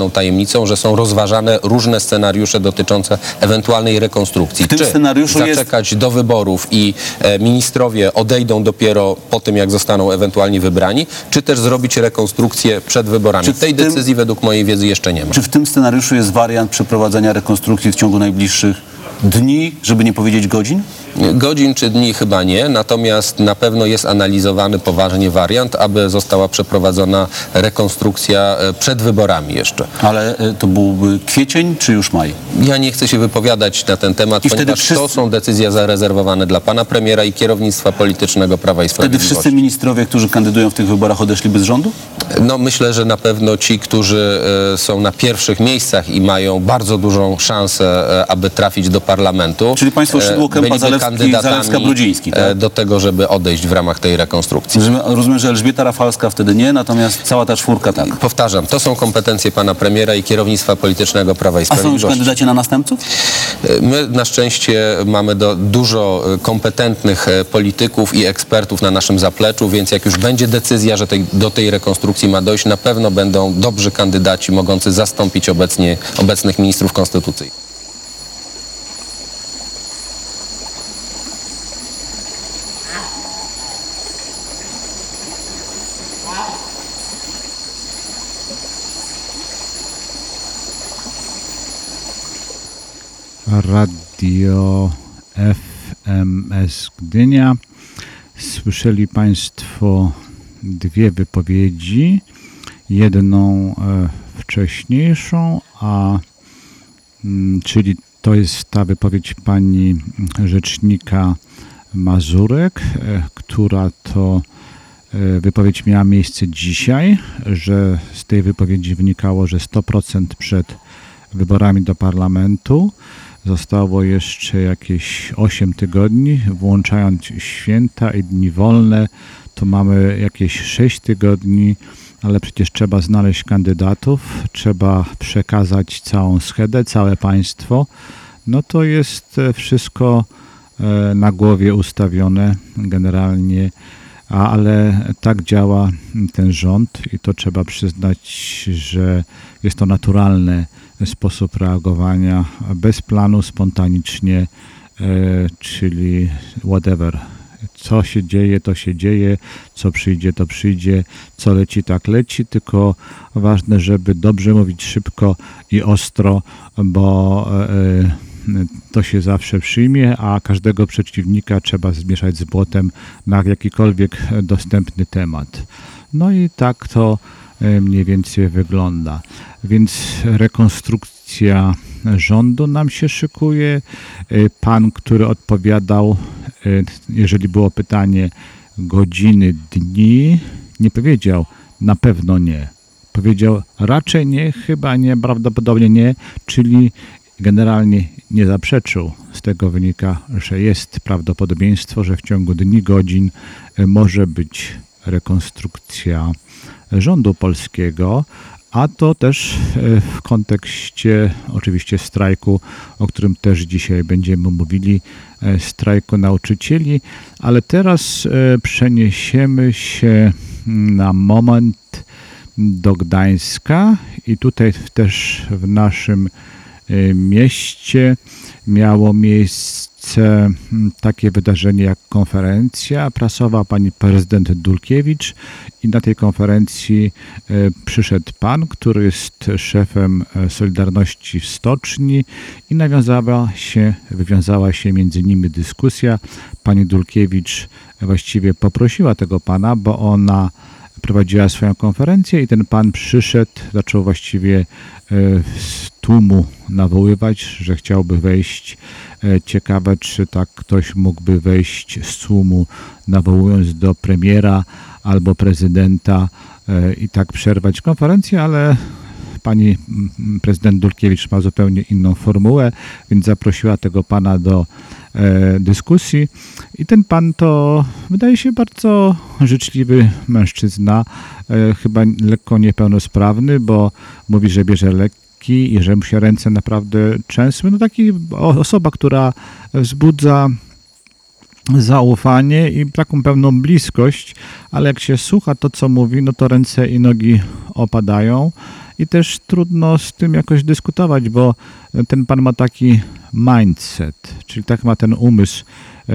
żadną tajemnicą, że są rozważane różne scenariusze dotyczące ewentualnej rekonstrukcji. W tym Czy scenariuszu jest- zaczekać do wyborów i e, ministrowie odejdą dopiero po tym, jak zostaną ewentualnie wybrani, czy też zrobić rekonstrukcję przed wyborami. Czy Tej tym- decyzji według mojej wiedzy jeszcze nie ma. Czy w tym scenariuszu jest wariant przeprowadzenia rekonstrukcji w ciągu najbliższych dni, żeby nie powiedzieć godzin? Godzin czy dni chyba nie, natomiast na pewno jest analizowany poważnie wariant, aby została przeprowadzona rekonstrukcja e, przed wyborami jeszcze. Ale e, to byłby kwiecień czy już maj? Ja nie chcę się wypowiadać na ten temat, I wtedy ponieważ wszyscy- to są decyzje zarezerwowane dla pana premiera i kierownictwa politycznego Prawa i Wtedy Sprawiedliwości. wszyscy ministrowie, którzy kandydują w tych wyborach odeszliby z rządu? No myślę, że na pewno ci, którzy e, są na pierwszych miejscach i mają bardzo dużą szansę, aby trafić do parlamentu. Czyli państwo Szydło, Kępa, Zalewski, kandydatami, tak? e, do tego, żeby odejść w ramach tej rekonstrukcji. Rozumiem, że Elżbieta Rafalska wtedy nie, natomiast cała ta czwórka tak. Powtarzam, to są kompetencje pana premiera i kierownictwa politycznego Prawa i A są już Sprawiedliwości. kandydaci na następców? My na szczęście mamy do, dużo e, kompetentnych e, polityków i ekspertów na naszym zapleczu, więc jak już będzie decyzja, że tej, do tej rekonstrukcji ma dojść, na pewno będą dobrzy kandydaci mogący zastąpić obecnie, obecnych ministrów konstytucyjnych. Radio FMS Gdynia. Słyszeli Państwo dwie wypowiedzi. Jedną e, wcześniejszą, a mm, czyli to jest ta wypowiedź pani rzecznika Mazurek, e, która to e, wypowiedź miała miejsce dzisiaj, że z tej wypowiedzi wynikało, że 100% przed wyborami do parlamentu zostało jeszcze jakieś 8 tygodni, włączając święta i dni wolne, to mamy jakieś 6 tygodni, ale przecież trzeba znaleźć kandydatów, trzeba przekazać całą schedę, całe państwo. No to jest e, wszystko e, na głowie ustawione generalnie, ale tak działa ten rząd i to trzeba przyznać, że jest to naturalny sposób reagowania, bez planu, spontanicznie, e, czyli whatever. Co się dzieje, to się dzieje, co przyjdzie, to przyjdzie, co leci, tak leci, tylko ważne, żeby dobrze mówić szybko i ostro, bo e, to się zawsze przyjmie, a każdego przeciwnika trzeba zmieszać z błotem na jakikolwiek dostępny temat. No i tak to e, mniej więcej wygląda. Więc rekonstrukcja rządu nam się szykuje. E, Pan, który odpowiadał, e, jeżeli było pytanie godziny, dni, nie powiedział na pewno nie. Powiedział raczej nie, chyba nie, prawdopodobnie nie, czyli generalnie nie zaprzeczył. Z tego wynika, że jest prawdopodobieństwo, że w ciągu dni, godzin e, może być rekonstrukcja rządu polskiego, a to też e, w kontekście oczywiście strajku, o którym też dzisiaj będziemy mówili, e, strajku nauczycieli, ale teraz e, przeniesiemy się na moment do Gdańska i tutaj też w naszym mieście miało miejsce mm, takie wydarzenie jak konferencja prasowa pani prezydent Dulkiewicz i na tej konferencji e, przyszedł pan, który jest szefem e, Solidarności w Stoczni i nawiązała się, wywiązała się między nimi dyskusja. Pani Dulkiewicz właściwie poprosiła tego pana, bo ona prowadziła swoją konferencję i ten pan przyszedł, zaczął właściwie e, z tłumu nawoływać, że chciałby wejść. E, Ciekawe, czy tak ktoś mógłby wejść z tłumu, nawołując do premiera albo prezydenta e, i tak przerwać konferencję, ale pani mm, prezydent Dulkiewicz ma zupełnie inną formułę, więc zaprosiła tego pana do dyskusji i ten pan to wydaje się bardzo życzliwy mężczyzna, e, chyba lekko niepełnosprawny, bo mówi, że bierze leki i że mu się ręce naprawdę trzęsły. No taki osoba, która wzbudza zaufanie i taką pełną bliskość, ale jak się słucha to, co mówi, no to ręce i nogi opadają i też trudno z tym jakoś dyskutować, bo ten pan ma taki mindset, czyli tak ma ten umysł e,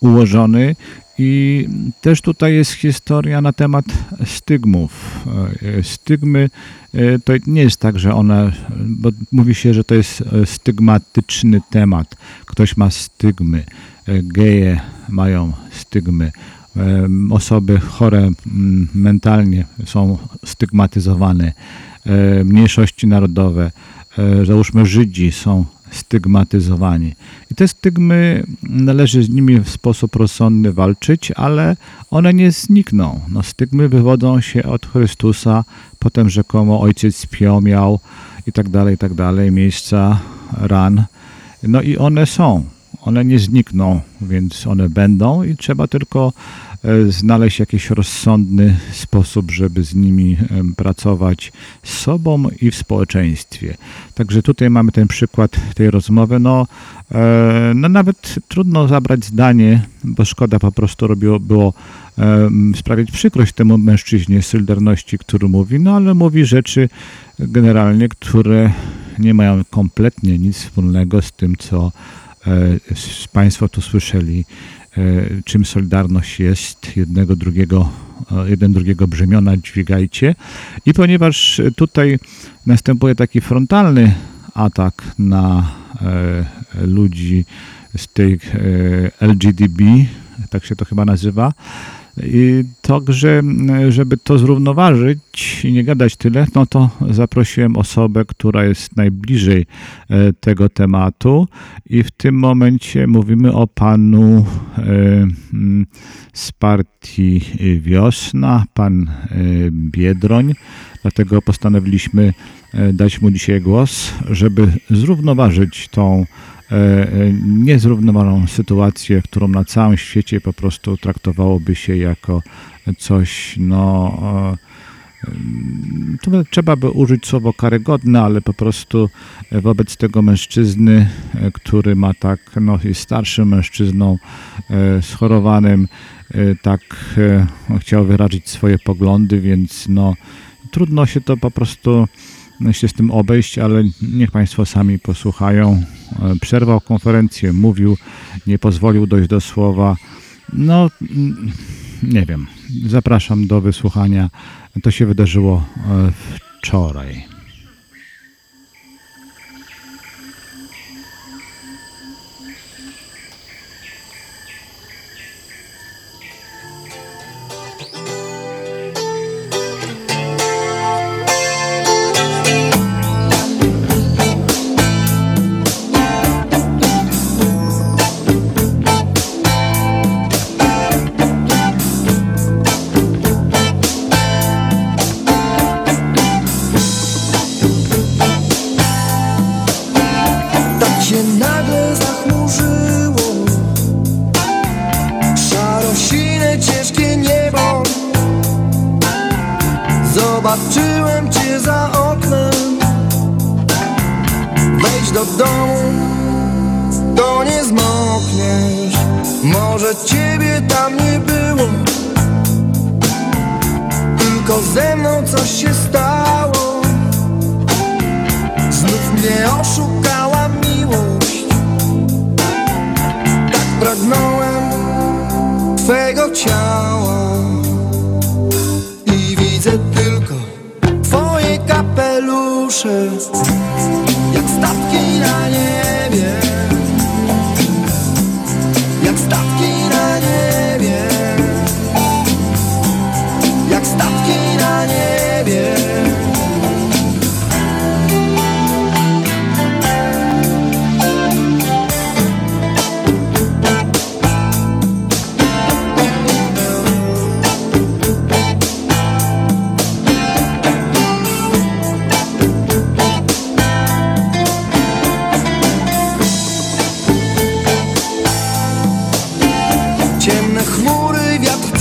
ułożony i też tutaj jest historia na temat stygmów. E, Stygmy e, to nie jest tak, że one, bo mówi się, że to jest e, stygmatyczny temat. Ktoś ma stygmy. geje mają stygmy, osoby chore mm, mentalnie są stygmatyzowane, mniejszości narodowe, e, załóżmy Żydzi są stygmatyzowani. I te stygmy należy z nimi w sposób rozsądny walczyć, ale one nie znikną. No, stygmy wywodzą się od Chrystusa, potem rzekomo ojciec Pio miał i tak dalej, i tak dalej, miejsca ran. No i one są. One nie znikną, więc one będą i trzeba tylko e, znaleźć jakiś rozsądny sposób, żeby z nimi pracować z sobą i w społeczeństwie. Także tutaj mamy ten przykład tej rozmowy. No, e, no nawet trudno zabrać zdanie, bo szkoda po prostu robiło, było sprawiać przykrość temu mężczyźnie Solidarności, który mówi, no ale mówi rzeczy generalnie, które nie mają kompletnie nic wspólnego z tym, co e, Państwo tu słyszeli, e, czym Solidarność jest, jednego, drugiego, e, jeden drugiego brzemiona dźwigajcie. I ponieważ tutaj następuje taki frontalny atak na e, ludzi z tej e, LGDB, tak się to chyba nazywa, i także, m, żeby to zrównoważyć i nie gadać tyle, no to zaprosiłem osobę, która jest najbliżej e, tego tematu. I w tym momencie mówimy o panu e, m, z partii Wiosna, pan e, Biedroń, dlatego postanowiliśmy dać mu dzisiaj głos, żeby zrównoważyć tą niezrównoważoną sytuację, którą na całym świecie po prostu traktowałoby się jako coś, no, e, to trzeba by użyć słowo karygodne, ale po prostu e, wobec tego mężczyzny, e, który ma tak, no, jest starszym mężczyzną, e, schorowanym, e, tak e, chciał wyrazić swoje poglądy, więc no, trudno się to po prostu się z tym obejść, ale niech Państwo sami posłuchają. E, Przerwał konferencję, mówił, nie pozwolił dojść do słowa. No, mm, nie wiem. Zapraszam do wysłuchania. To się wydarzyło e, wczoraj.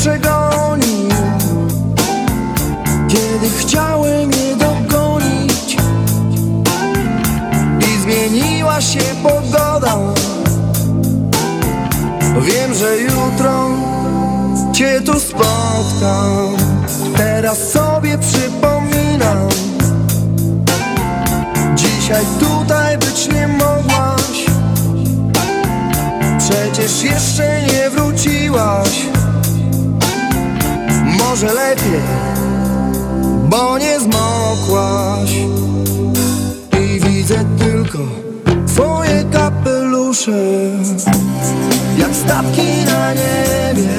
Przegonił. Kiedy chciałem je dogonić I zmieniła się pogoda. Wiem, że jutro Cię tu spotkam. Teraz sobie przypominam. Dzisiaj tutaj być nie mogłaś. Przecież jeszcze nie wróciłaś Może lepiej, bo nie zmokłaś. I widzę tylko twoje kapelusze Jak statki na niebie,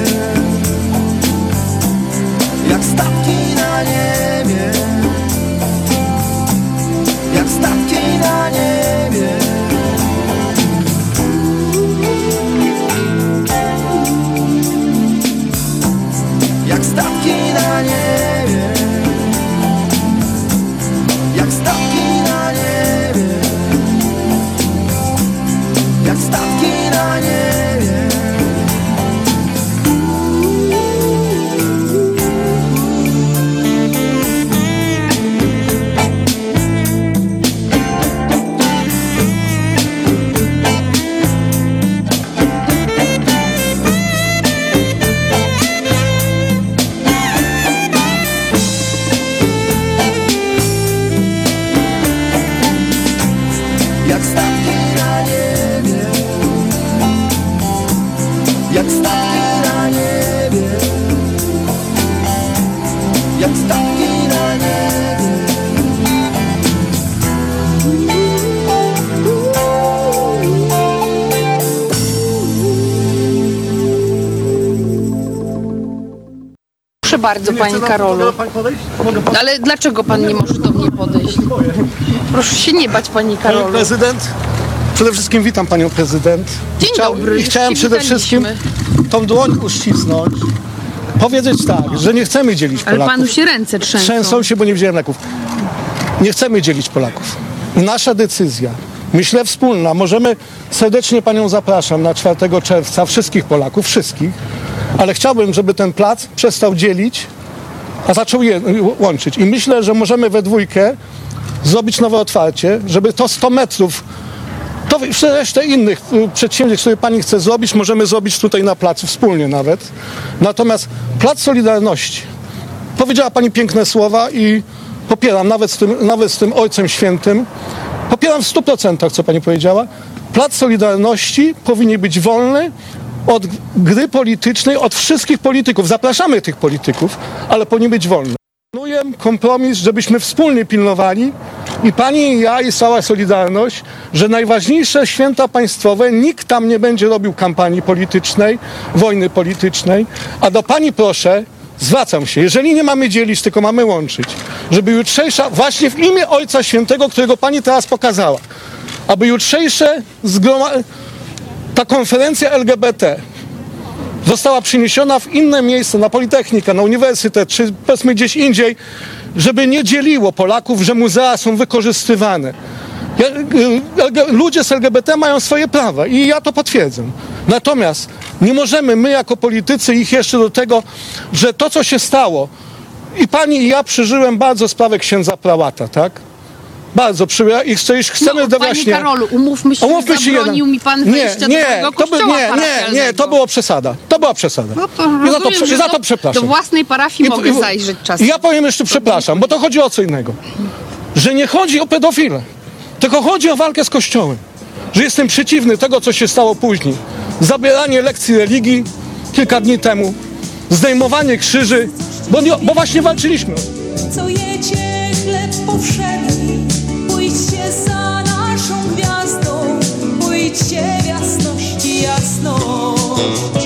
jak statki na niebie, jak statki na niebie. Jak statki na niebie, Bardzo, panie Karolu. Ale dlaczego pan nie może do mnie podejść? Proszę się nie bać, panie Pani Karolu. prezydent, przede wszystkim witam panią prezydent. Dzień Chciał- dobry, I chciałem przede wszystkim tą dłoń uścisnąć, powiedzieć tak, że nie chcemy dzielić Ale Polaków. panu się ręce trzęsą. Trzęsą się, bo nie wziąłem leków. Nie chcemy dzielić Polaków. Nasza decyzja, myślę wspólna, możemy, serdecznie panią zapraszam na 4 czerwca wszystkich Polaków, wszystkich, ale chciałbym, żeby ten plac przestał dzielić, a zaczął je łączyć. I myślę, że możemy we dwójkę zrobić nowe otwarcie, żeby to 100 metrów to resztę innych y, przedsięwzięć, które pani chce zrobić, możemy zrobić tutaj na placu, wspólnie nawet. Natomiast Plac Solidarności. Powiedziała pani piękne słowa i popieram, nawet z tym, nawet z tym Ojcem Świętym. Popieram w 100%, co pani powiedziała. Plac Solidarności powinien być wolny od gry politycznej, od wszystkich polityków. Zapraszamy tych polityków, ale powinien być wolny. Proponuję kompromis, żebyśmy wspólnie pilnowali i pani i ja i cała Solidarność, że najważniejsze święta państwowe nikt tam nie będzie robił kampanii politycznej, wojny politycznej, a do pani proszę, zwracam się, jeżeli nie mamy dzielić, tylko mamy łączyć, żeby jutrzejsza, właśnie w imię Ojca Świętego, którego pani teraz pokazała, aby jutrzejsze zgroma- ta konferencja LGBT została przeniesiona w inne miejsce, na Politechnikę, na Uniwersytet, czy powiedzmy gdzieś indziej, żeby nie dzieliło Polaków, że muzea są wykorzystywane. Ludzie z LGBT mają swoje prawa i ja to potwierdzam. Natomiast nie możemy my jako politycy ich jeszcze do tego, że to co się stało i pani i ja przeżyłem bardzo sprawę księdza Prałata, tak? Bardzo przyjęła i chcę, chcemy No, panie właśnie... Karolu, umówmy się, Umówmy się zabronił jeden. mi pan nie, wejścia nie, do to by, nie, nie, nie, to była przesada. To była przesada. No to I za to, rozumiem, że za to do- przepraszam. do własnej parafii mogę i- zajrzeć czasem. I ja powiem jeszcze przepraszam, bo to chodzi o co innego. Że nie chodzi o pedofilę, tylko chodzi o walkę z Kościołem. Że jestem przeciwny tego, co się stało później. Zabieranie lekcji religii kilka dni temu, zdejmowanie krzyży, bo, nie, bo właśnie walczyliśmy. co jecie chleb powszedni, No.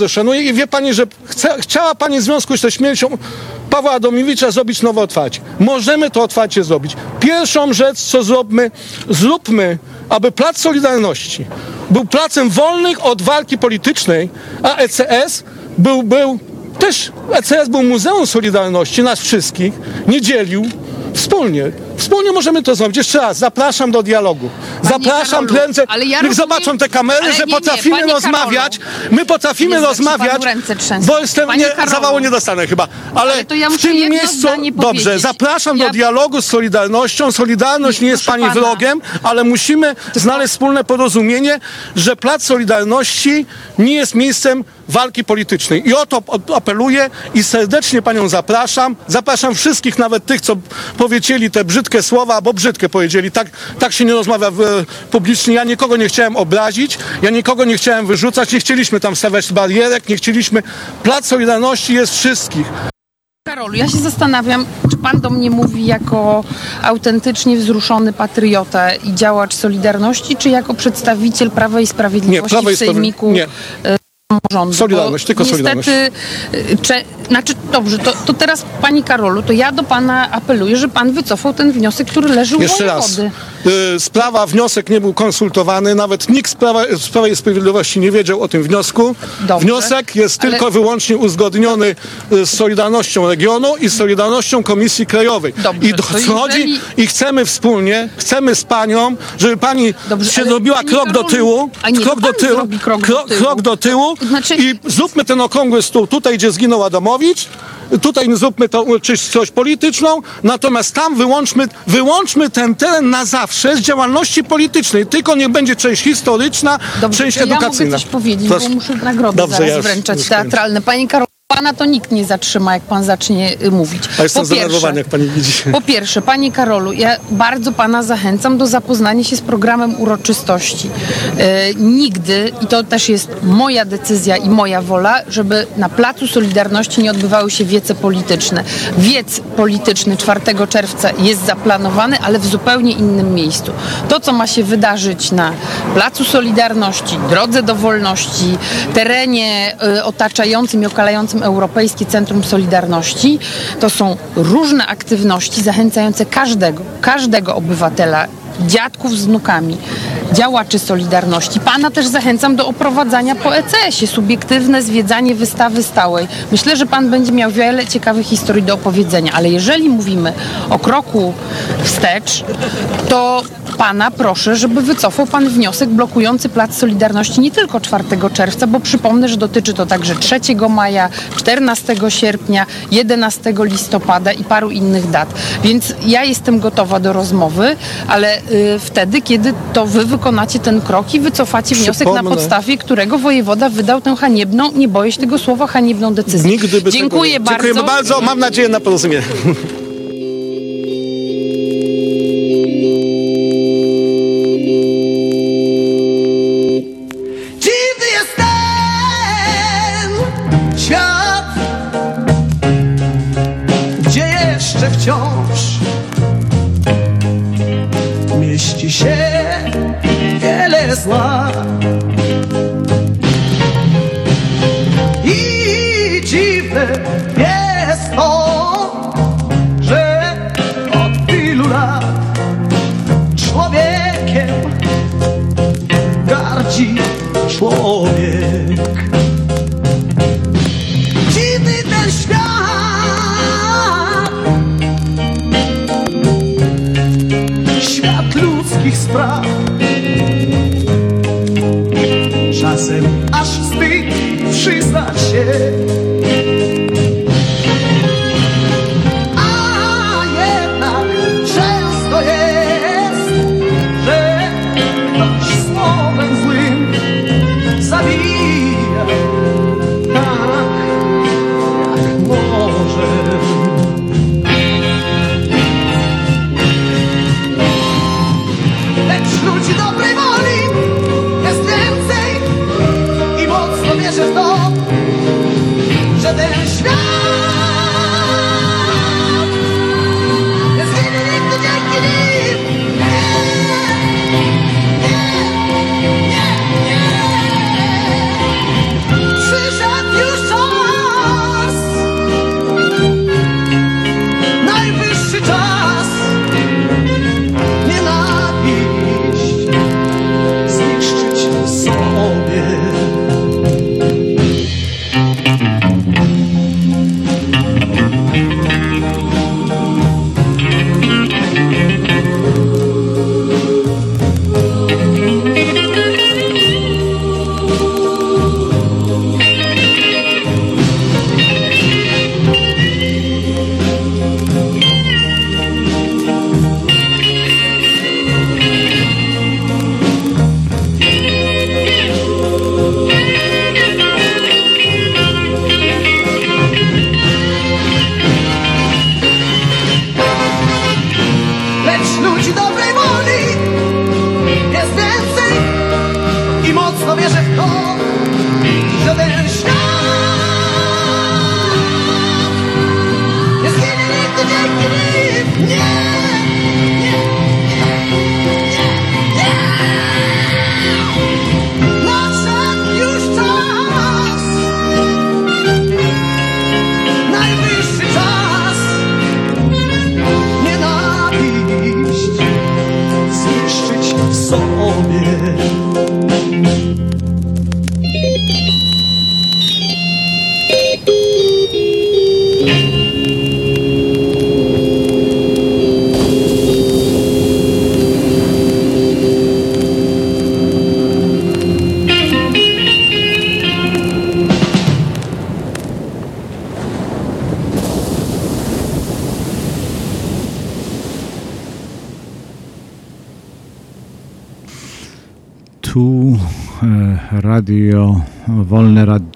Bardzo szanuję i wie pani, że chce, chciała pani w związku ze śmiercią Pawła Adamowicza zrobić nowe otwarcie. Możemy to otwarcie zrobić. Pierwszą rzecz, co zróbmy, zróbmy, aby Plac Solidarności był placem wolnych od walki politycznej, a ECS był, był też, ECS był Muzeum Solidarności nas wszystkich, nie dzielił. Wspólnie, wspólnie możemy to zrobić. Jeszcze raz, zapraszam do dialogu. Zapraszam Karolu, prędzej. ale ja Niech rozumiem- zobaczą te kamery, że nie, nie, potrafimy panie rozmawiać. Karolu. My potrafimy Nie, znaczy rozmawiać, bo jestem, Panie nie, Karolu. zawału nie dostanę chyba. Ale, Ale ja w tym miejscu, dobrze, zapraszam Ja- do dialogu z Solidarnością. Solidarność nie, jest pani pana. wrogiem, ale musimy znaleźć wspólne porozumienie, że Plac Solidarności nie jest miejscem walki politycznej. I o to apeluję i serdecznie panią zapraszam. Zapraszam wszystkich, nawet tych, co powiedzieli te brzydkie słowa, bo brzydkie powiedzieli. Tak, tak się nie rozmawia w, publicznie. Ja nikogo nie chciałem obrazić, ja nikogo nie chciałem wyrzucać, nie chcieliśmy tam stawiać barierek, nie chcieliśmy. Plac Solidarności jest wszystkich. Karolu, ja się zastanawiam, czy pan do mnie mówi jako autentycznie wzruszony patriota i działacz Solidarności, czy jako przedstawiciel Prawa i Sprawiedliwości Nie, Prawa i w Sejmiku Sprawiedliwości- samorządu? Solidarność, tylko niestety, e, Cze, znaczy, dobrze, to, to teraz pani Karolu, to ja do pana apeluję, że pan wycofał ten wniosek, który leży u Jeszcze raz. wojewody. Y, Sprawa, wniosek nie był konsultowany, nawet nikt z Prawa, z Prawa i Sprawiedliwości nie wiedział o tym wniosku. Dobrze, Wniosek jest ale- tylko wyłącznie uzgodniony y, z Solidarnością Regionu i z Solidarnością Komisji Krajowej. Dobrze, I dochodzi jeżeli- i chcemy wspólnie, chcemy z panią, żeby pani Dobrze, się zrobiła krok krok to do tyłu, krok do tyłu. krok do tyłu Znaczy- i zróbmy ten okrągły stół tutaj, gdzie zginął Adamowicz, tutaj zróbmy to czyś coś polityczną, natomiast tam wyłączmy, wyłączmy ten teren na zawsze z działalności politycznej, tylko niech będzie część historyczna, Dobrze, część to ja edukacyjna. mogę coś powiedzieć, Proszę. bo muszę nagrody Dobrze, zaraz ja już- wręczać już teatralne. Panie Karolu, pana to nikt nie zatrzyma, jak pan zacznie y, mówić. A jestem zdenerwowany, jak pani widzi. Po pierwsze, Panie Karolu, ja bardzo Pana zachęcam do zapoznania się z programem uroczystości. E, nigdy, i to też jest moja decyzja i moja wola, żeby na Placu Solidarności nie odbywały się wiece polityczne. Wiec polityczny 4 czerwca jest zaplanowany, ale w zupełnie innym miejscu. To, co ma się wydarzyć na Placu Solidarności, Drodze do Wolności, terenie e, otaczającym i okalającym Europejskie Centrum Solidarności, to są różne aktywności zachęcające każdego, każdego obywatela, dziadków z wnukami, działaczy Solidarności. Pana też zachęcam do oprowadzania po ECS-ie, subiektywne zwiedzanie wystawy stałej. Myślę, że pan będzie miał wiele ciekawych historii do opowiedzenia, ale jeżeli mówimy o kroku wstecz, to pana proszę, żeby wycofał pan wniosek blokujący Plac Solidarności nie tylko 4 czerwca, bo przypomnę, że dotyczy to także 3 maja, 14 sierpnia, 11 listopada i paru innych dat. Więc ja jestem gotowa do rozmowy, ale wtedy, kiedy to wy wykonacie ten krok i wycofacie wniosek na podstawie, którego wojewoda wydał tę haniebną, nie boję się tego słowa, haniebną decyzję. Nigdy by Dziękuję tego... bardzo. Dziękuję bardzo, mam nadzieję na porozumienie.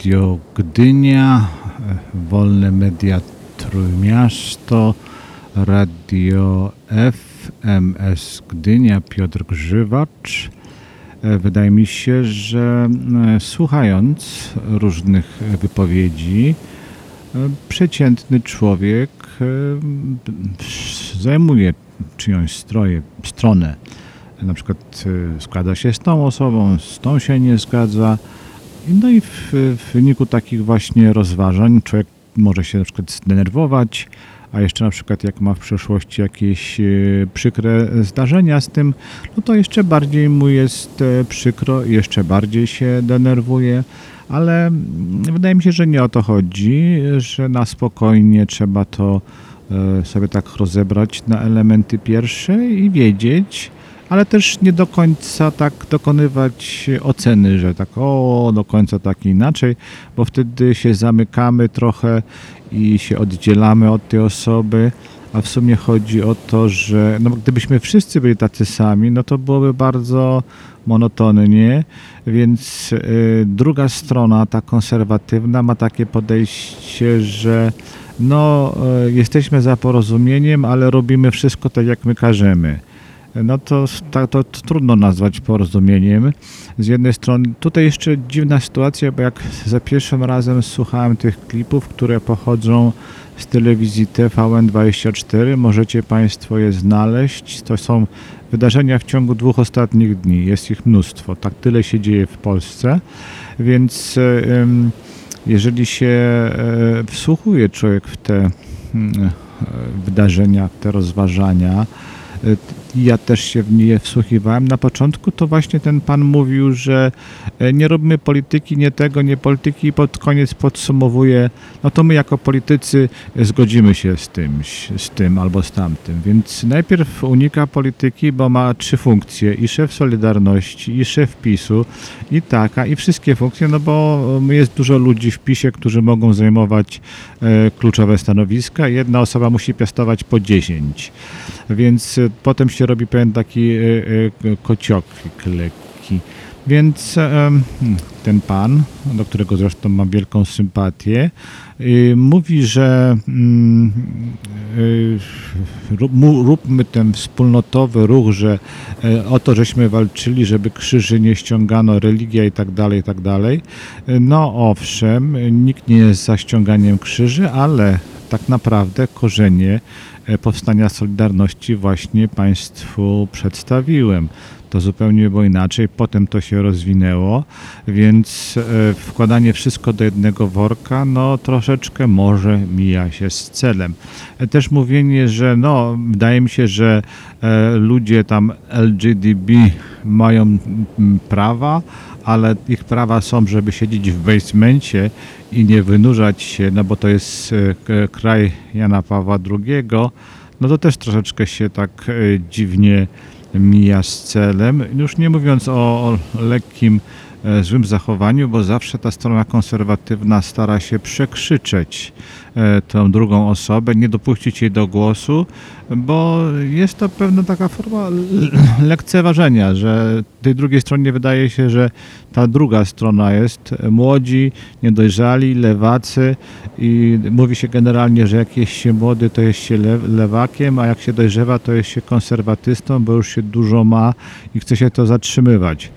Radio Gdynia, e, wolne media Trójmiasto, radio FMS Gdynia, Piotr Grzywacz. E, Wydaje mi się, że e, słuchając różnych wypowiedzi, przeciętny człowiek zajmuje czyjąś stroje, stronę. Na przykład zgadza się z tą osobą, z tą się nie zgadza. No i w, w wyniku takich właśnie rozważań człowiek może się na przykład zdenerwować, a jeszcze na przykład jak ma w przeszłości jakieś e, przykre zdarzenia z tym, no to jeszcze bardziej mu jest e, przykro, jeszcze bardziej się denerwuje, ale mm, wydaje mi się, że nie o to chodzi, że na spokojnie trzeba to e, sobie tak rozebrać na elementy pierwsze i wiedzieć, ale też nie do końca tak dokonywać oceny, że tak o, do końca tak inaczej, bo wtedy się zamykamy trochę i się oddzielamy od tej osoby, a w sumie chodzi o to, że no, gdybyśmy wszyscy byli tacy sami, no to byłoby bardzo monotonnie, więc y, druga strona, ta konserwatywna, ma takie podejście, że no, y, jesteśmy za porozumieniem, ale robimy wszystko tak, jak my każemy no to, to, to trudno nazwać porozumieniem. Z jednej strony, tutaj jeszcze dziwna sytuacja, bo jak za pierwszym razem słuchałem tych klipów, które pochodzą z telewizji TVN24, możecie Państwo je znaleźć. To są wydarzenia w ciągu dwóch ostatnich dni. Jest ich mnóstwo. Tak tyle się dzieje w Polsce, więc em, jeżeli się e, wsłuchuje człowiek w te mm, e, wydarzenia, w te rozważania, e, ja też się w nie wsłuchiwałem. Na początku to właśnie ten pan mówił, że e, nie robimy polityki, nie tego, nie polityki i pod koniec podsumowuje, no to my jako politycy zgodzimy się z tym, z tym albo z tamtym. Więc najpierw unika polityki, bo ma trzy funkcje i szef Solidarności, i szef PiSu, i taka, i wszystkie funkcje, no bo jest dużo ludzi w PiSie, którzy mogą zajmować e, kluczowe stanowiska. Jedna osoba musi piastować po 10. Więc e, potem się robi pewien taki e, e, kocioklik lekki. Więc ten pan, do którego zresztą mam wielką sympatię, y, mówi, że mm, y, róbmy ten wspólnotowy ruch, że e, o to, żeśmy walczyli, żeby krzyży nie ściągano, religia i tak dalej, i tak dalej. No owszem, nikt nie jest za ściąganiem krzyży, ale tak naprawdę korzenie powstania Solidarności właśnie Państwu przedstawiłem. To zupełnie było inaczej, potem to się rozwinęło, więc e, wkładanie wszystko do jednego worka, no troszeczkę może mija się z celem. E, Też mówienie, że no, wydaje mi się, że e, ludzie tam LGDB mają prawa, ale ich prawa są, żeby siedzieć w basemencie i nie wynurzać się, no bo to jest kraj Jana Pawła II, no to też troszeczkę się tak dziwnie mija z celem. Już nie mówiąc o, o lekkim e, złym zachowaniu, bo zawsze ta strona konserwatywna stara się przekrzyczeć e, tę drugą osobę, nie dopuścić jej do głosu, bo jest to pewna taka forma lekceważenia, że tej drugiej stronie wydaje się, że ta druga strona jest młodzi, niedojrzali, lewacy i mówi się generalnie, że jak jest się młody, to jest się le- lewakiem, a jak się dojrzewa, to jest się konserwatystą, bo już się dużo ma i chce się to zatrzymywać.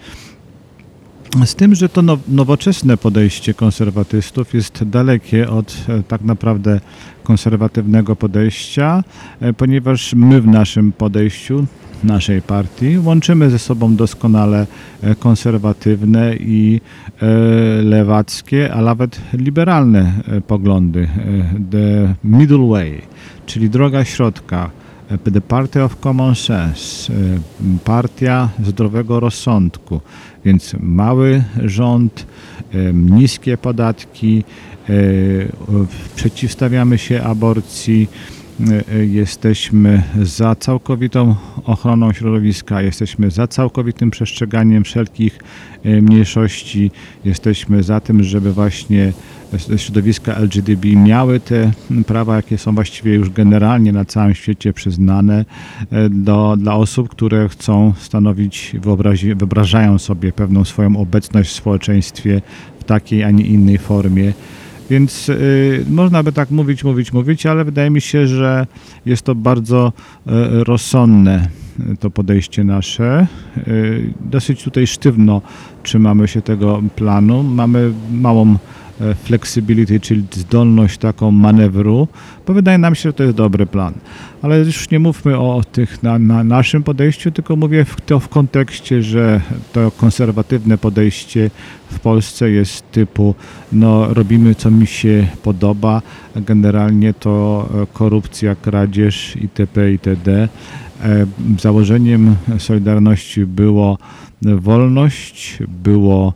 Z tym, że to now- nowoczesne podejście konserwatystów jest dalekie od e, tak naprawdę konserwatywnego podejścia, e, ponieważ my w naszym podejściu, naszej partii, łączymy ze sobą doskonale e, konserwatywne i lewackie, a nawet liberalne poglądy. The middle way, czyli droga środka. The Party of Common Sense, partia zdrowego rozsądku, więc mały rząd, niskie podatki, e, przeciwstawiamy się aborcji, jesteśmy za całkowitą ochroną środowiska, jesteśmy za całkowitym przestrzeganiem wszelkich e, mniejszości, jesteśmy za tym, żeby właśnie środowiska LGBTB miały te prawa, jakie są właściwie już generalnie na całym świecie przyznane do, dla osób, które chcą stanowić, wyobrażają sobie pewną swoją obecność w społeczeństwie w takiej, a nie innej formie. Więc y, można by tak mówić, mówić, mówić, ale wydaje mi się, że jest to bardzo y, rozsądne y, to podejście nasze. Y, dosyć tutaj sztywno trzymamy się tego planu. Mamy małą e, flexibility, czyli zdolność taką manewru, bo wydaje nam się, że to jest dobry plan. Ale już nie mówmy o tych na, na naszym podejściu, tylko mówię w, to w kontekście, że to konserwatywne podejście w Polsce jest typu, no robimy co mi się podoba, generalnie to e, korupcja, kradzież itp. itd. E, Założeniem Solidarności było wolność, było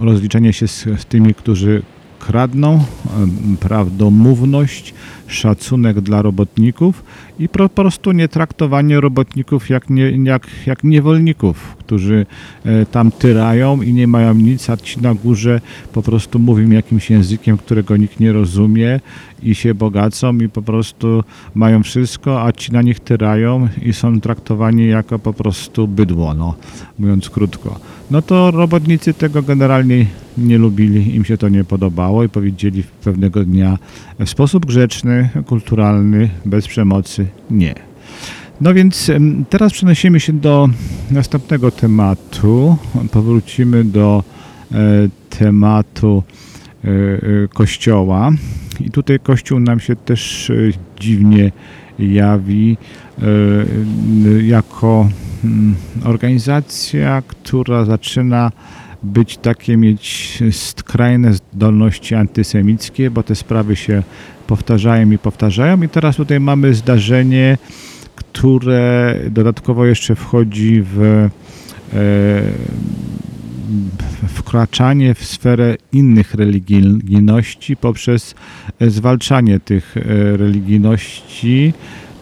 rozliczenie się z, z tymi, którzy kradną, em, prawdomówność, szacunek dla robotników i po, prostu nie traktowanie robotników jak, nie, jak, jak niewolników, którzy e, tam tyrają i nie mają nic, a ci na górze po prostu mówią jakimś językiem, którego nikt nie rozumie i się bogacą i po prostu mają wszystko, a ci na nich tyrają i są traktowani jako po prostu bydło, no, mówiąc krótko. No to robotnicy tego generalnie nie lubili, im się to nie podobało i powiedzieli pewnego dnia w sposób grzeczny, kulturalny, bez przemocy nie. No więc teraz przenosimy się do następnego tematu. Powrócimy do e, tematu e, e, kościoła. I tutaj kościół nam się też dziwnie jawi jako mm, organizacja, która zaczyna być takie, mieć skrajne zdolności antysemickie, bo te sprawy się powtarzają i powtarzają. I teraz tutaj mamy zdarzenie, które dodatkowo jeszcze wchodzi w e, wkraczanie w sferę innych religijności poprzez zwalczanie tych e, religijności,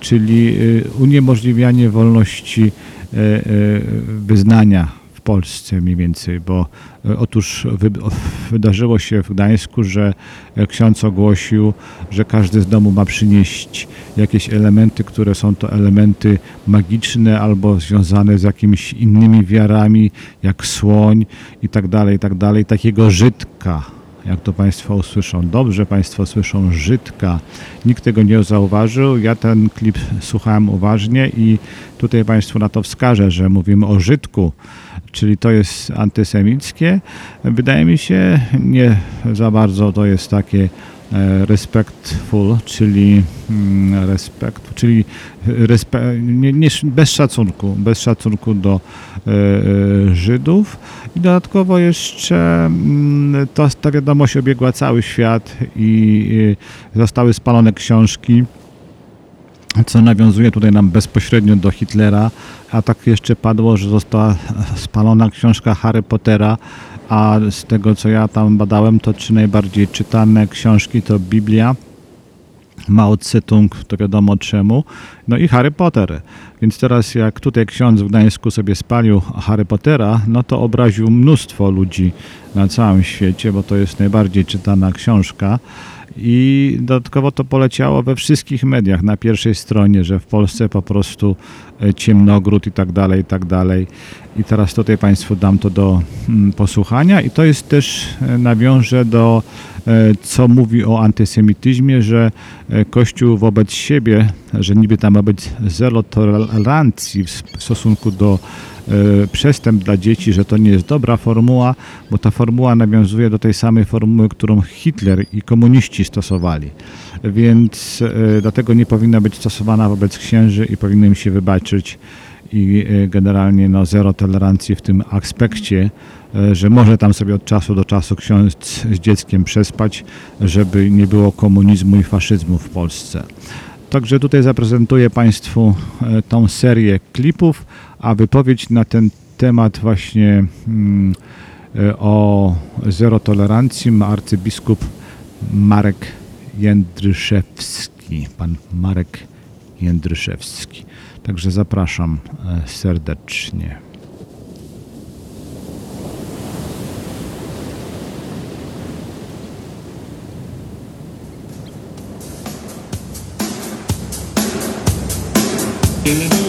czyli e, uniemożliwianie wolności wyznania Polsce mniej więcej, bo e, otóż wydarzyło się w Gdańsku, że e, ksiądz ogłosił, że każdy z domu ma przynieść jakieś elementy, które są to elementy magiczne albo związane z jakimiś innymi wiarami, jak słoń i tak dalej, i tak dalej, takiego żytka. Jak to Państwo usłyszą? Dobrze Państwo słyszą żytka. Nikt tego nie zauważył. Ja ten klip słuchałem uważnie i tutaj Państwu na to wskażę, że mówimy o żytku, czyli to jest antysemickie. Wydaje mi się, nie za bardzo to jest takie e, respectful, czyli mm, respekt, czyli respe, nie, nie, bez szacunku, bez szacunku do e, e, Żydów i dodatkowo jeszcze mm, to, ta wiadomość obiegła cały świat i e, zostały spalone książki co nawiązuje tutaj nam bezpośrednio do Hitlera, a tak jeszcze padło, że została spalona książka Harry Pottera, a z tego co ja tam badałem, to trzy najbardziej czytane książki to Biblia, Mao Tse-tung, to wiadomo czemu, no i Harry Potter. Więc teraz jak tutaj ksiądz w Gdańsku sobie spalił Harry Pottera, no to obraził mnóstwo ludzi na całym świecie, bo to jest najbardziej czytana książka. I dodatkowo to poleciało we wszystkich mediach na pierwszej stronie, że w Polsce po prostu e, ciemnogród i tak dalej, i tak dalej. I teraz tutaj Państwu dam to do mm, posłuchania i to jest też, e, nawiążę do e, co mówi o antysemityzmie, że Kościół wobec siebie, że niby tam ma być zero tolerancji w stosunku do przestęp dla dzieci, że to nie jest dobra formuła, bo ta formuła nawiązuje do tej samej formuły, którą Hitler i komuniści stosowali. Więc e, dlatego nie powinna być stosowana wobec księży i powinno im się wybaczyć i e, generalnie no, zero tolerancji w tym aspekcie, że może tam sobie od czasu do czasu ksiądz z dzieckiem przespać, żeby nie było komunizmu i faszyzmu w Polsce. Także tutaj zaprezentuję Państwu e, tą serię klipów, a wypowiedź na ten temat właśnie mm, e, o zero tolerancji ma arcybiskup Marek Jędryszewski. Pan Marek Jędryszewski. Także zapraszam e, serdecznie. Kiedy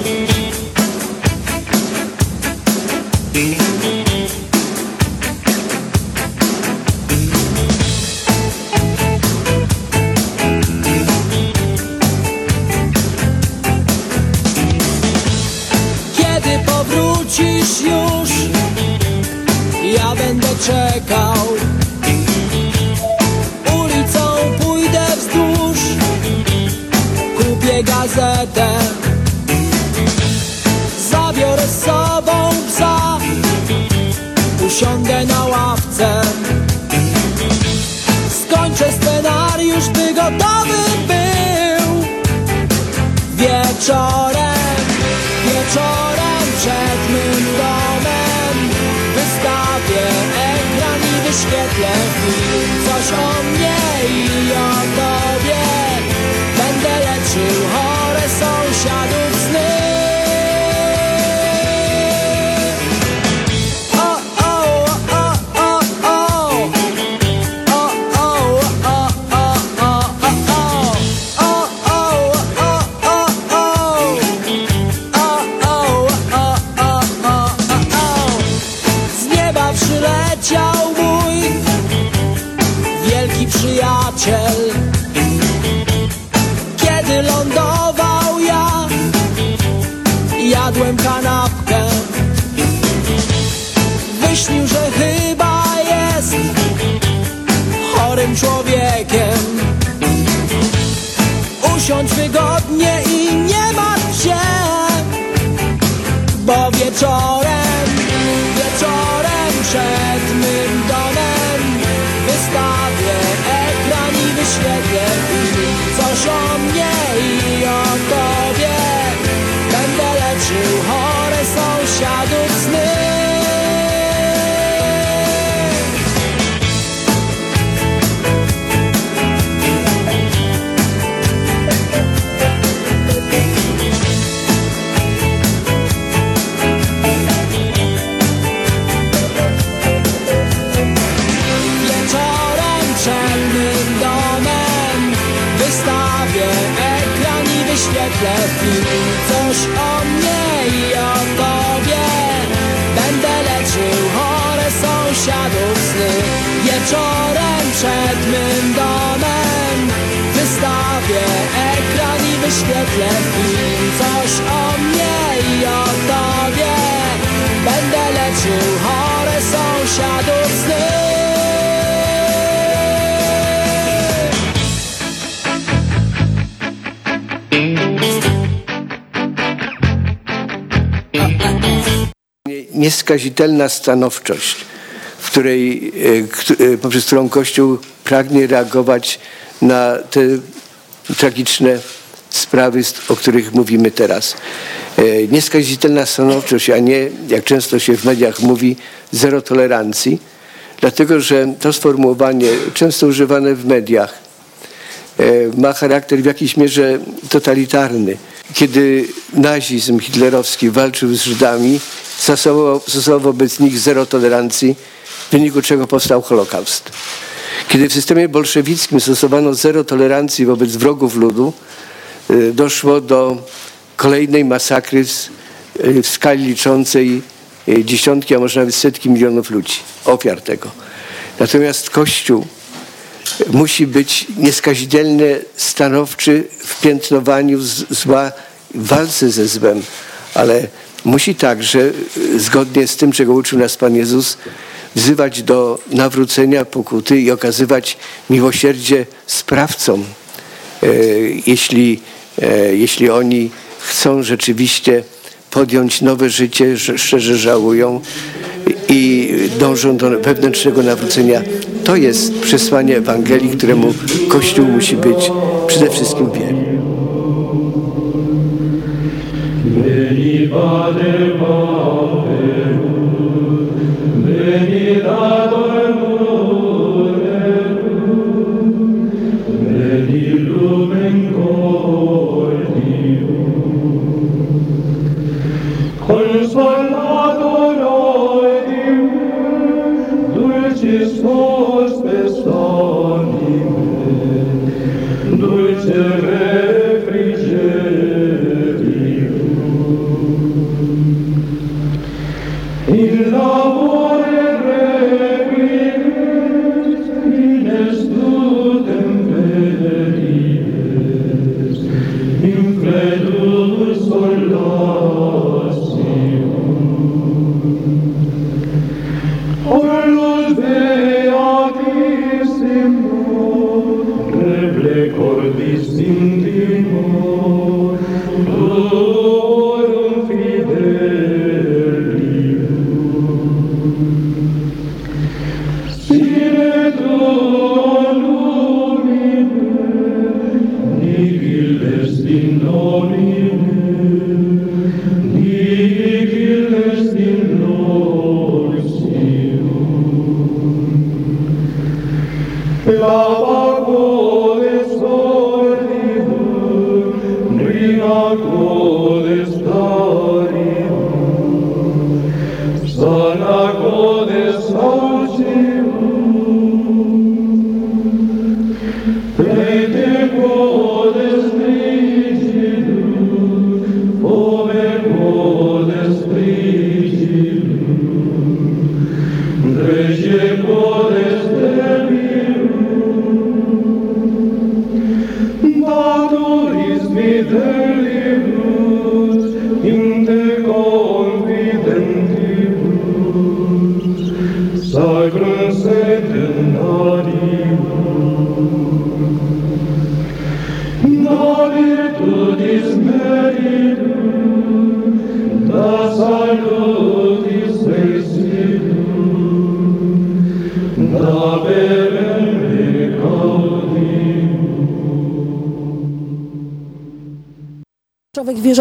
nieskazitelna stanowczość, w której, e, e, poprzez którą Kościół pragnie reagować na te tragiczne sprawy, o których mówimy teraz. E, Nieskazitelna stanowczość, a nie, jak często się w mediach mówi, zero tolerancji, dlatego że to sformułowanie, często używane w mediach, ma charakter w jakiejś mierze totalitarny. Kiedy nazizm hitlerowski walczył z Żydami, stosował, stosował wobec nich zero tolerancji, w wyniku czego powstał Holokaust. Kiedy w systemie bolszewickim stosowano zero tolerancji wobec wrogów ludu, e, doszło do kolejnej masakry w skali liczącej e, dziesiątki, a może nawet setki milionów ludzi, ofiar tego. Natomiast Kościół musi być nieskazitelnie stanowczy w piętnowaniu zła, w walce ze złem, ale musi także, y, zgodnie z tym, czego uczył nas Pan Jezus, wzywać do nawrócenia, pokuty i okazywać miłosierdzie sprawcom, e, jeśli, e, jeśli oni chcą rzeczywiście podjąć nowe życie, szczerze żałują i dążą do wewnętrznego nawrócenia. To jest przesłanie Ewangelii, któremu Kościół musi być przede wszystkim wierny. Bir lavuk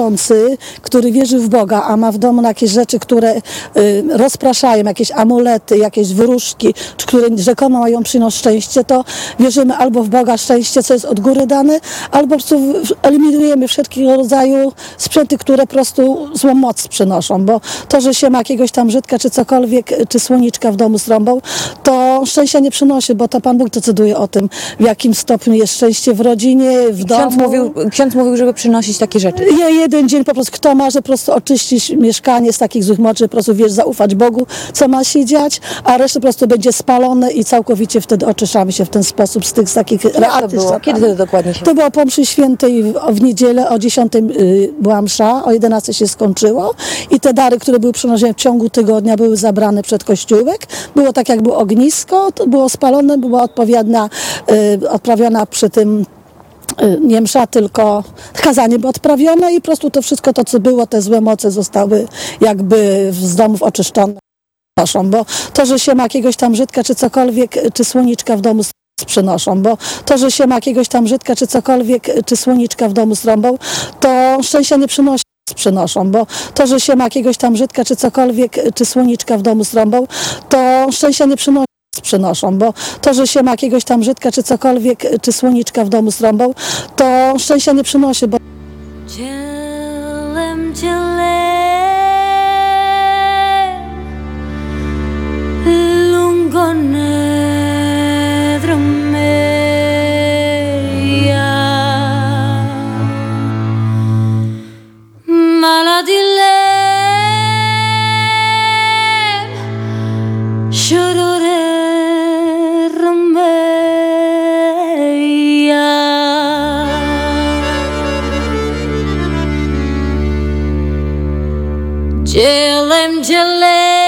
wierzący, który wierzy w Boga, a ma w domu jakieś rzeczy, które rozpraszają, jakieś amulety, jakieś wróżki, które rzekomo mają przynieść szczęście, to wierzymy albo w Boga szczęście, co jest od góry dane, albo po prostu eliminujemy wszelkiego rodzaju sprzęty, które po prostu złą moc przynoszą, bo to, że się ma jakiegoś tam żydka, czy cokolwiek, y, czy słoniczka w domu z rąbą, to szczęścia nie przynosi, bo to Pan Bóg decyduje o tym, w jakim stopniu jest szczęście w rodzinie, w domu. Ksiądz mówił, ksiądz mówił, żeby przynosić takie rzeczy. Je, jeden dzień po prostu, kto może po prostu oczyścić mieszkanie z takich złych mocy, po prostu zaufać Bogu, co ma się dziać, a reszta po prostu będzie spalone i całkowicie wtedy oczyszczamy się w ten sposób z tych z takich to było? Kiedy to dokładnie się To było po mszy świętej w, w niedzielę o 10 y, była msza, o 11 się skończyło i te dary, które były przynoszone w ciągu tygodnia były zabrane przed kościółek. Było tak jakby ognisko, to było spalone, była odpowiednia, y, odprawiona przy tym nie msza, tylko kazanie było odprawione i po prostu to wszystko to, co było, te złe moce zostały jakby z domów oczyszczone. Bo to, że się ma jakiegoś tam żydka, czy cokolwiek, czy słoniczka w domu przynoszą, bo to, że się ma jakiegoś tam żydka, czy cokolwiek, czy słoniczka w domu z rąbą, to szczęścia nie przynosi przynoszą, bo to, że się ma jakiegoś tam żydka, czy cokolwiek, czy słoniczka w domu z rąbą, to szczęścia nie przynosi przynoszą, bo to, że się ma jakiegoś tam żydka, czy cokolwiek, czy słoniczka w domu z rąbą, to szczęścia nie przynosi, bo Cielem ciele Chillin', chillin'.